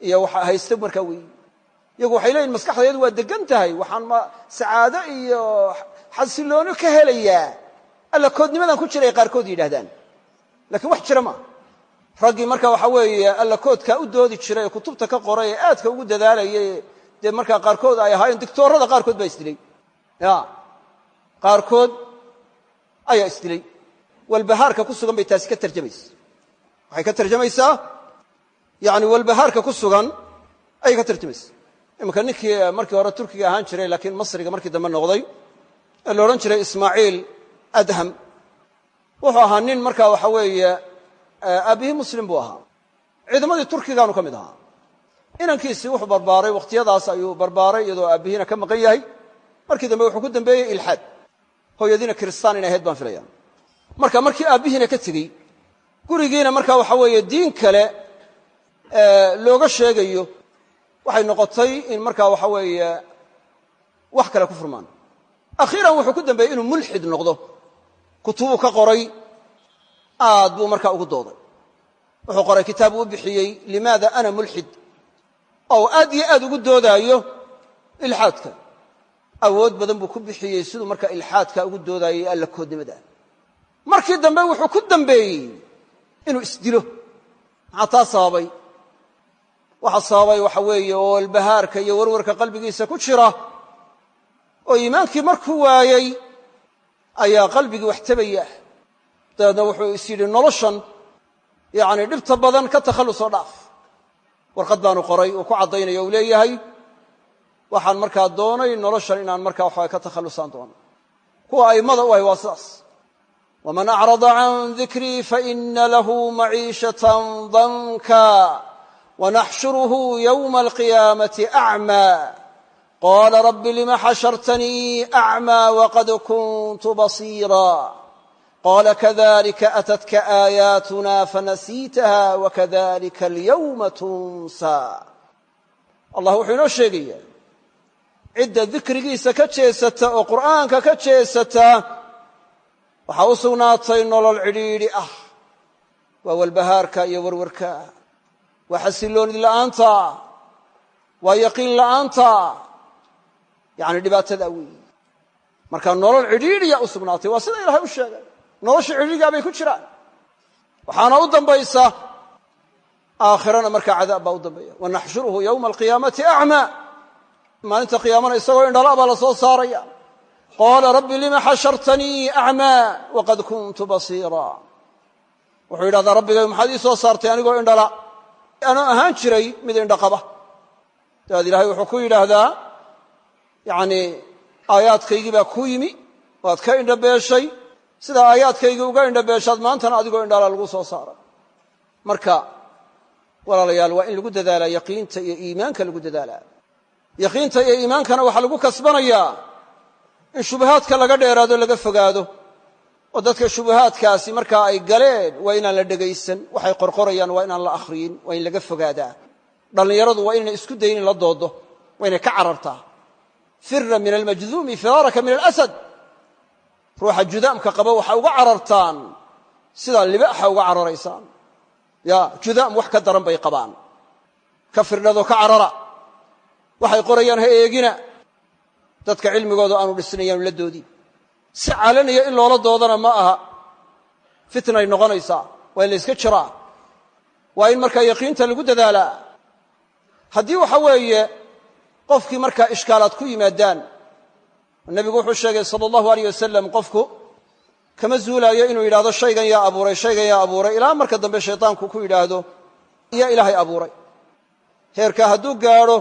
Speaker 2: iyo waxa haysta markaa weyi iyagu waxay leeyihiin maskaxdayadu waa degan tahay. Waxaan ma sacaado iyo xasiloono ka helayaa. Allakoodnimadan ku jiray qaarkood yidhahdaan lakiin wax jira maaha raggii marka waxa weeye allakoodka u doodi jiray ee kutubta ka qoray ee aadka ugu dadaalayay dee markaa qaarkood ay ahaayeen dictoorada qaarkood baa isdilay. Ya qaarkood ayaa isdilay. Walbahaarka ku sugan bay taasi ka tarjamaysa. Waxay ka tarjamaysaa? Yani walbahaarka ku sugan ayay ka tarjamaysa iminka ninkii markii hore turkiga ahaan jiray laakiin masriga markii dambe noqday ee la odhan jiray ismaaciil adham. Wuxuu ahaa nin marka waxa weeye aabbihii muslim buu ahaa. Ciidamadii turkigaanu ka mid ahaa. Inankiisii wuxuu barbaaray wakhtiyadaas ayuu barbaaray iyadoo aabbihiina ka maqan yahay. Markii dambe wuxuu ku dambeeyey ilxaad. Hooyadiina kiristaan inay ahayd baan filaya marka markii aabbihiina ka tegey gurigiina marka waxa weeye diin kale looga sheegayo waxay noqotay in markaa waxa weeye wax kale ku furmaan. Akhiiran wuxuu ku dambeeyey inuu mulxid noqdo. Kutubuu ka qoray. Aad buu markaa ugu dooday. Wuxuu qoray kitaab uu bixiyey limaada ana mulxid? Oo aad iyo aad ugu doodaayo ilxaadka. Awood badan buu ku bixiyey siduu markaa ilxaadka ugu doodaayay alla koodnimada. Markii dambe wuxuu ku dambeeyey inuu isdilo maxaa taa sababay waxa sababay waxa weeye oo albahaarka iyo warwarka qalbigiisa ku jira oo iimaankii markuu waayey ayaa qalbigii wax tabaya. Dabeedna wuxuu is yidhi noloshan yacni dhibta badan ka takhallusoo dhaaf. Warqad baanu qoray uu ku caddaynaya uu leeyahay waxaan markaa doonay noloshan inaan markaa waxaa ka takhallusaan doono. Kuwa a'immada u ahy waa sidaas. Waman acrada can dikrii faina lahu maciishatan danka wanaxshuruhu yowma alqiyaamati acmaa qaala rabbi lima xashartanii acmaa waqad kuntu basiira qaala kadalika atatka aayaatuna fanasiitaha wakadalika alyawma tunsaa allah wuxuu inoo sheegaya cidda dikrigiisa ka jeesata oo qur'aanka ka jeesata waxaa u sugnaatay nolol cidhiidhi ah waa walbahaarka iyo warwarka waa xasiloonid la'aanta. Waa yaqiin la'aanta. Yacni dhibaatadaa weeyi marka nolol cidhiidhiya u sugnaatay waa sida ilahay u sheegay. Nolosha cidhiidhigaa bay ku jiraan. Waxaana u dambaysa aakhirana markaa cadaab baa u dambeeya. Wanaxshuruhu yowma alqiyaamati acmaa maalinta qiyaamana isagoo indhala baa la soo saaraya. Qaala rabbi lima xashartanii acmaa waqad kuntu basiira. Wuxuu yidhahdaa rabbigay maxaad ii soo saartay anigoo indhala anoo ahaan jiray mid indhaqaba. Dabeed ilahay wuxuu ku yidhaahdaa yacni aayaadkaygii baa ku yimi waad ka indhabeeshay. Sidaa aayaadkaygii uga indhabeeshaad maantana adigoo indhala lagu soo saaray marka walaalayaal waa in lagu dadaalaa yaqiinta iyo iimaanka lagu dadaalaa yaqiinta iyo iimaankana waxaa lagu kasbanayaa in shubahaadka laga dheeraado laga fogaado oo dadka shubahaadkaasi markaa ay galeen waa inaan la dhegaysan waxay qorqorayaan waa inaan la akhriyin waa in laga fogaadaa. Dhallinyaradu waa inayna isku daynin la doodo waa inay ka carartaa. Fira min almajduumi firaaraka min alasad. Ruuxa judaamka qaba waxa uga carartaan. Sidaa libaxa uga cararaysaan. Ya judaam wax ka daran bay qabaan. Ka firdhado ka carara. Waxay qorayaan ha eegina. Dadka cilmigooda aanu dhisnayaanu la doodin si calanaya in loola doodana ma aha. Fitnay noqonaysaa waa in la yska jiraa waa in markaa yaqiinta lagu dadaalaa haddii waxa weeye qofkii markaa ishkaalaad ku yimaadaan nebigu wuxuu sheegay sala allahu aleyh wasalam qofku kama zuulaayo inuu yidhahdo shaygan yaa abuuray shaygan yaa abuuray. Ilaa marka dambe shaytaanku ku yidhaahdo yaa ilaahay abuuray. Heerkaa hadduu gaadho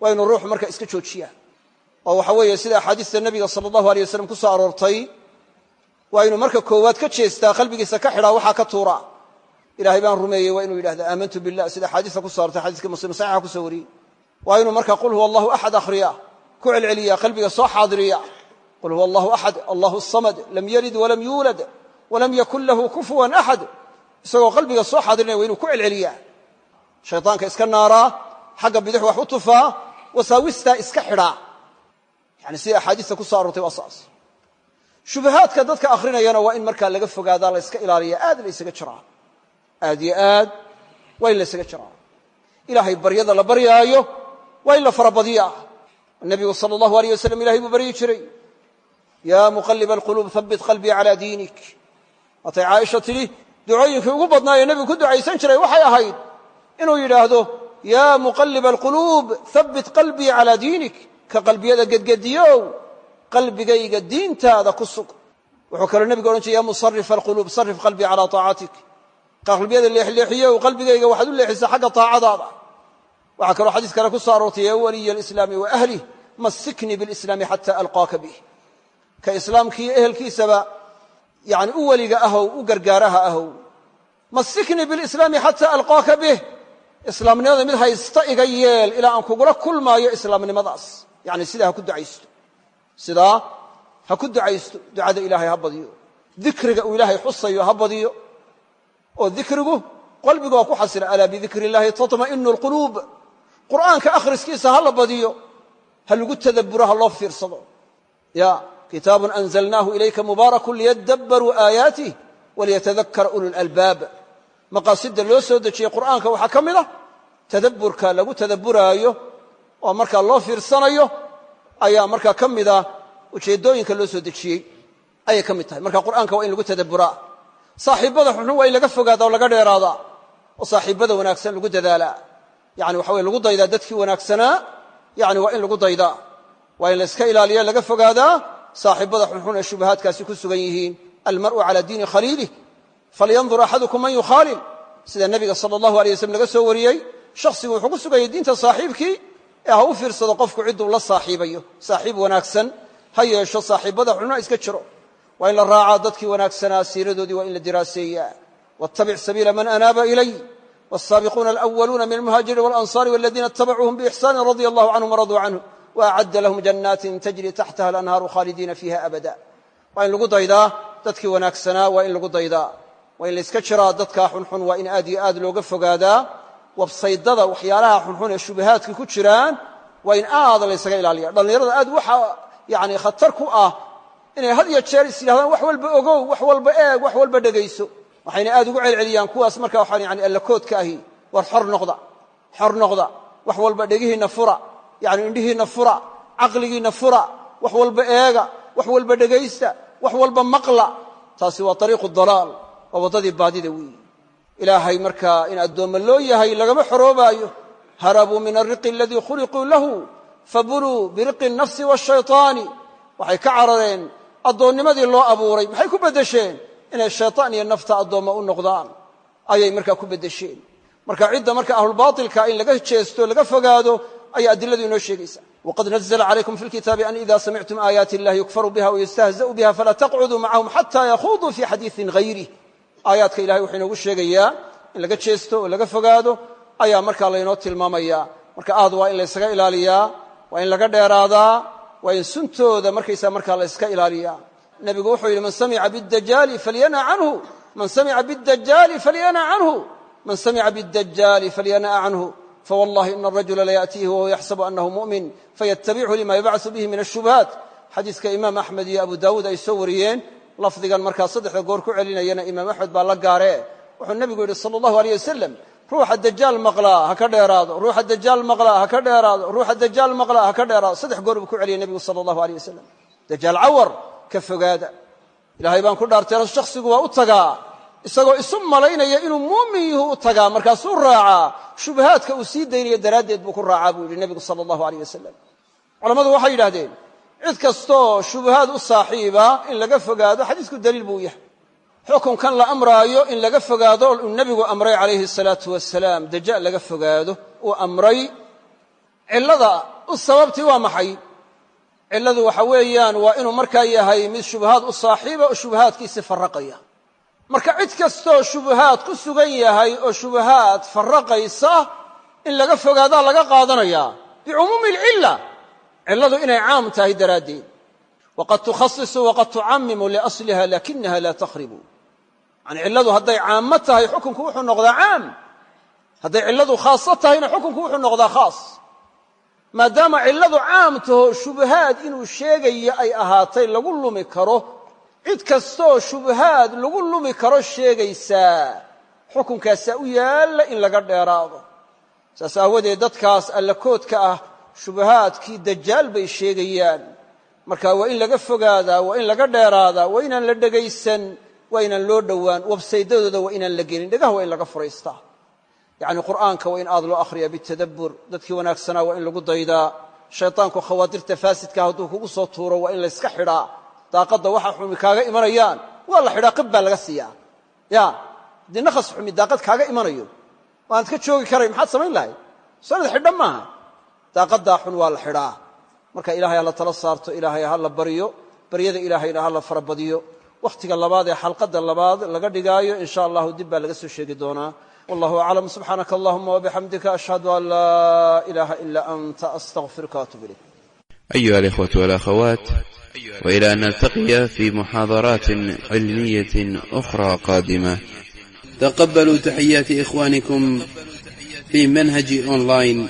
Speaker 2: waa inuu ruuxu marka iska joojiyaa oo waxa weeye sida axaadiista nebiga sala allahu aleyh wasalam ku soo aroortay waa inuu marka koowaad ka jeestaa qalbigiisa ka xidhaa waxaa ka tuuraa. Ilahay baan rumeeyey waa inuu yidhahda aamantu billah sida axaadiista ku so arortay xadiiska muslim saxiixa ku soo wariyey waa inuu marka qul huwa allahu axad akhriya ku celceliya qalbiga soo xaadiriya qul huwa allahu axad allahu samad lam yalid walam yuulad walam yakun lahu kufuwan axad isagoo qalbiga soo xaadirinaya waa inuu ku celceliyaa. Shaytaanka iska naaraa xagga bidix wax u tufaa wasaawistaa iska xidhaa yani sida axaadiista ku so aroortay waa saas. Shubahaadka dadka akhrinayana waa in markaa laga fogaadaa la yska ilaaliya. Aad la ysaga jiraa aad yo aad waa in la ysaga jiraa ilaahay baryada la baryaayo waa in la farabadiyaa. Nebigu sala allahu aleyh wasalam ilahay buu baryi jiray. Yaa muqaliba alquluub habbit qalbii calaa diinik. Waatay caaisha tidhi ducooyinkii ugu badnaayee nebigu ku ducaysan jiray waxay ahayd inuu yidhaahdo yaa muqaliba alquluub habbit qalbii calaa diinik ka qalbiyada gedgediyow qalbigayga diintaada ku sug. Wuxuu kaloo nebigu odhan jiray ya musarif alquluub sarif qalbii calaa taacatik. Qalbiyada leexleexiyow qalbigayga waxaad u leexisaa xagga taacadaada. Waxaa kaloo xadiis kale ku soo aroortay ya waliya alislaami wa ahlih massiknii bilislaami xata alqaaka bih ka islaamkiiyo ehelkiisaba yani u weliga ahow u gargaaraha ahow. Massiknii bilislaami xata alqaaka bih islaamnimada mid haysta iga yeel ilaa aan kugula kulmaayo islaamnimadaas yani sidaa ha ku ducaysto sidaa ha ku ducaysto ducada ilaahay ha badiyo. Dikriga uu ilaahay xusayo ha badiyo. Oo dikrigu qalbigu waa ku xasila. Alaa bidikri illahi taطma'inu alquluub qur'aanka akhriskiisa ha la badiyo. Ha lagu tadabburo ha loo fiirsado. Ya kitaabun anzalnaahu ilayka mubaarakun liyadabbaruu aayaatih waliyatadakara ulu lalbaab maqaasida loo soo dejiyey qur'aanka waxaa ka mid ah tadabburka lagu tadabburaayo oo markaa loo fiirsanayo ayaa markaa ka mida ujeeddooyinka loo soo dejiyey. Ayay ka mid tahay. Marka qur'aanka waa in lagu tadabburaa saaxiibbada xunxun waa in laga fogaada oo laga dheeraadaa. Oo saaxiibbada wanaagsan lagu dadaalaa yani waxa weye lagu daydaa dadkii wanaagsanaa yani waa in lagu daydaa. Waa in la iska ilaaliya laga fogaadaa. Saaxiibada xunxun ee shubahaadkaasi ku sugan yihiin. Almar'u calaa diini khaliilih falyandur axadukum man yukhaalil. Sida nebiga sala allahu alay waslm laga soo wariyey. Shakhsigu wuxuu ku suganyay diinta saaxiibkii ee ha u fiirsado qofku cidduu la saaxiibayo saaxiib wanaagsan ha yeesho saaxiibbada xunna iska jiro. Waa in la raacaa dadkii wanaagsanaa siiradoodii waa in la diraaseeyaa. Wattabic sabiila man anaaba ilay. Wsaabiquuna alwaluuna min almuhaajiriin walansaari waladiina itabacuuhum biixsaani radia allahu canhum waraduu canhu waacadda lahum janaatin tajri taxtaha alanhaaru khaalidiina fiiha abada. Waa in lagu daydaa dadkii wanaagsanaa waa in lagu daydaa. Waa in layska jiraa dadkaa xunxun waa in aad iyo aad looga fogaadaa wabsaydada waxyaalaha xunxun ee shubahaadka ku jiraan waa in aad laysaga ilaaliya. Dhallinyarada aad waxa yani khatar ku ah inay had iyo jeer is yidhahdaan wax walba ogow wax walba eeg wax walba dhegayso waxayna aad ugu celceliyaan kuwaas marka waxaan yani allakoodka ahi war xor noqda xor noqda. Wax walba dhegihiinna fura yani indhihiinna fura caqligiinna fura wax walba eega wax walba dhegaysta wax walba maqla. Taasi waa ariiqu dalaal waa waddadii baadida weeyi ilaahay markaa in addoommo loo yahay lagama xoroobaayo. Harabuu min alriqi aladii khuliquu lahu fabuluu biriqi nafsi waashayطaani waxay ka carareen addoonnimadii loo abuuray. Maxay ku beddesheen inay shayطaan iyo nafta addoommo u noqdaan? Ayay markaa ku beddesheen. Marka cidda marka ahlulbaatilka in laga jeesto laga fogaado ayaa adiladu inoo sheegaysa waqad nazla calaykum fi lkitaabi an ida samictum aayaati illahi yukfaru biha wayustahza'u biha falaa taqcuduu macahum xata yakhuduu fi xadiiin hayrih aayaadka ilahay wuxuu inoogu sheegayaa in laga jeesto oo laga fogaado ayaa markaa laynoo tilmaamaya marka aad waa in laysaga ilaaliyaa waa in laga dheeraadaa waa in suntooda markaysaa markaa layska ilaaliyaa nebigu wuxuu yidhi man samica bidajaali falyana canhu man samica bidajaali falyana canhu man samica bidajaali falyana'a canhu fawallahi ina arajula layaأtiihi wahuwa yaxsabu anahu mu'min fayatabichu lima yabcaثu bihi min الshubhaat xadiiska imaam axmed iyo abu daawuud ay soo wariyeen lafdigan markaa saddexda goor ku celinayana imaam axmed baa la gaaree wuxuu nebigu yidhi sala allahu aleyh wasalam ruuxa dajaal maqlaa ha ka dheeraado. Ruuxa dajaal maqlaa ha ka dheeraado. Ruuxa dajaal maqlaa ha ka dheeraado. Saddex goor buu ku celiyay nebigu sala allahu aleyh wasalam dajaal cawar ka fogaada. Ilaahay baan ku dhaartay shakhsigu waa u tagaa. Isagoo isu malaynaya inuu muumin yuhu u tagaa markaasuu raacaa shubahaadka uu sii daynaya daraaddeed buu ku raacaa buu yidhi nebigu sala allahu aleyh wasalam culammadu waxay yidhahdeen cid kastoo shubahaad u saaxiiba in laga fogaado xadiisku daliil buu yahay. Xukunkan la amraayo in laga fogaado uu nebigu amray calayhi salaatu wasalaam dajaal laga fogaado uu amray. Cillada u sababtii waa maxay? Cilladu waxa weeyaan waa inuu markaa yahay mid shubahaad u saaxiiba oo shubahaadkiisi farraqaya. Marka cid kastoo shubahaad ku sugan yahay oo shubahaad farraqaysa in laga fogaadaa laga qaadanayaa. Bicumuumi alcilla cilladu inay caam tahay daraaddeed. Waqad tukhasisu waqad tucamimu liasliha lakinaha laa takhribu. Yani cilladu hadday caammo tahay xukunku wuxuu noqdaa caam. Hadday cilladu khaaso tahayna xukunku wuxuu noqdaa khaas. Maadaama cilladu caam taho shubahaad inuu sheegayo ay ahaatay lagu lumi karo cid kastooo shubahaad lagu lumi karo sheegaysaa xukunkaasaa u yaalla in laga dheeraado. Saas aawadeed dadkaas allakoodka ah shubahaadkii dajaal bay sheegayaan. Marka waa in laga fogaadaa waa in laga dheeraadaa waa inaan la dhegaysan waa inaan loo dhowaan. Websaydadooda waa inaan la gelin. Dhegaha waa in laga furaystaa yacni qur'aanka waa in aad loo akhriya bitadabbur. Dadkii wanaagsanaa waa in lagu daydaa. Shaytaanku khawaadirta faasidka hadduu kugu soo tuuro waa in layska xidhaa. Daaqadda waxa xumi kaaga imanayaan. Waa la xidhaa qib baa laga siiyaa. Ya haddii nakhas xumi daaqad kaaga imanayo. Waanad ka joogi karay maxaad samayn lahayd? Sanad xidha maaha daaqaddaa xun waa la xidhaa marka ilaahay ha la tala saarto ilaahay ha la baryo baryada ilaahayna ha la farabadiyo wakhtiga labaad ee xalqadda labaad laga dhigaayo in sha allahu dib baa laga soo sheegi doonaa wallahu aclam subxaanaka allahuma wabixamdika ashhadu an laa ilaaha ila anta astaqfiruka waatub ilayk
Speaker 3: أيها الإخوة والأخوات وإلى أن نلتقي في محاضرات علمية أخرى قادمة تقبلوا تحيات إخوانكم في منهج أونلاين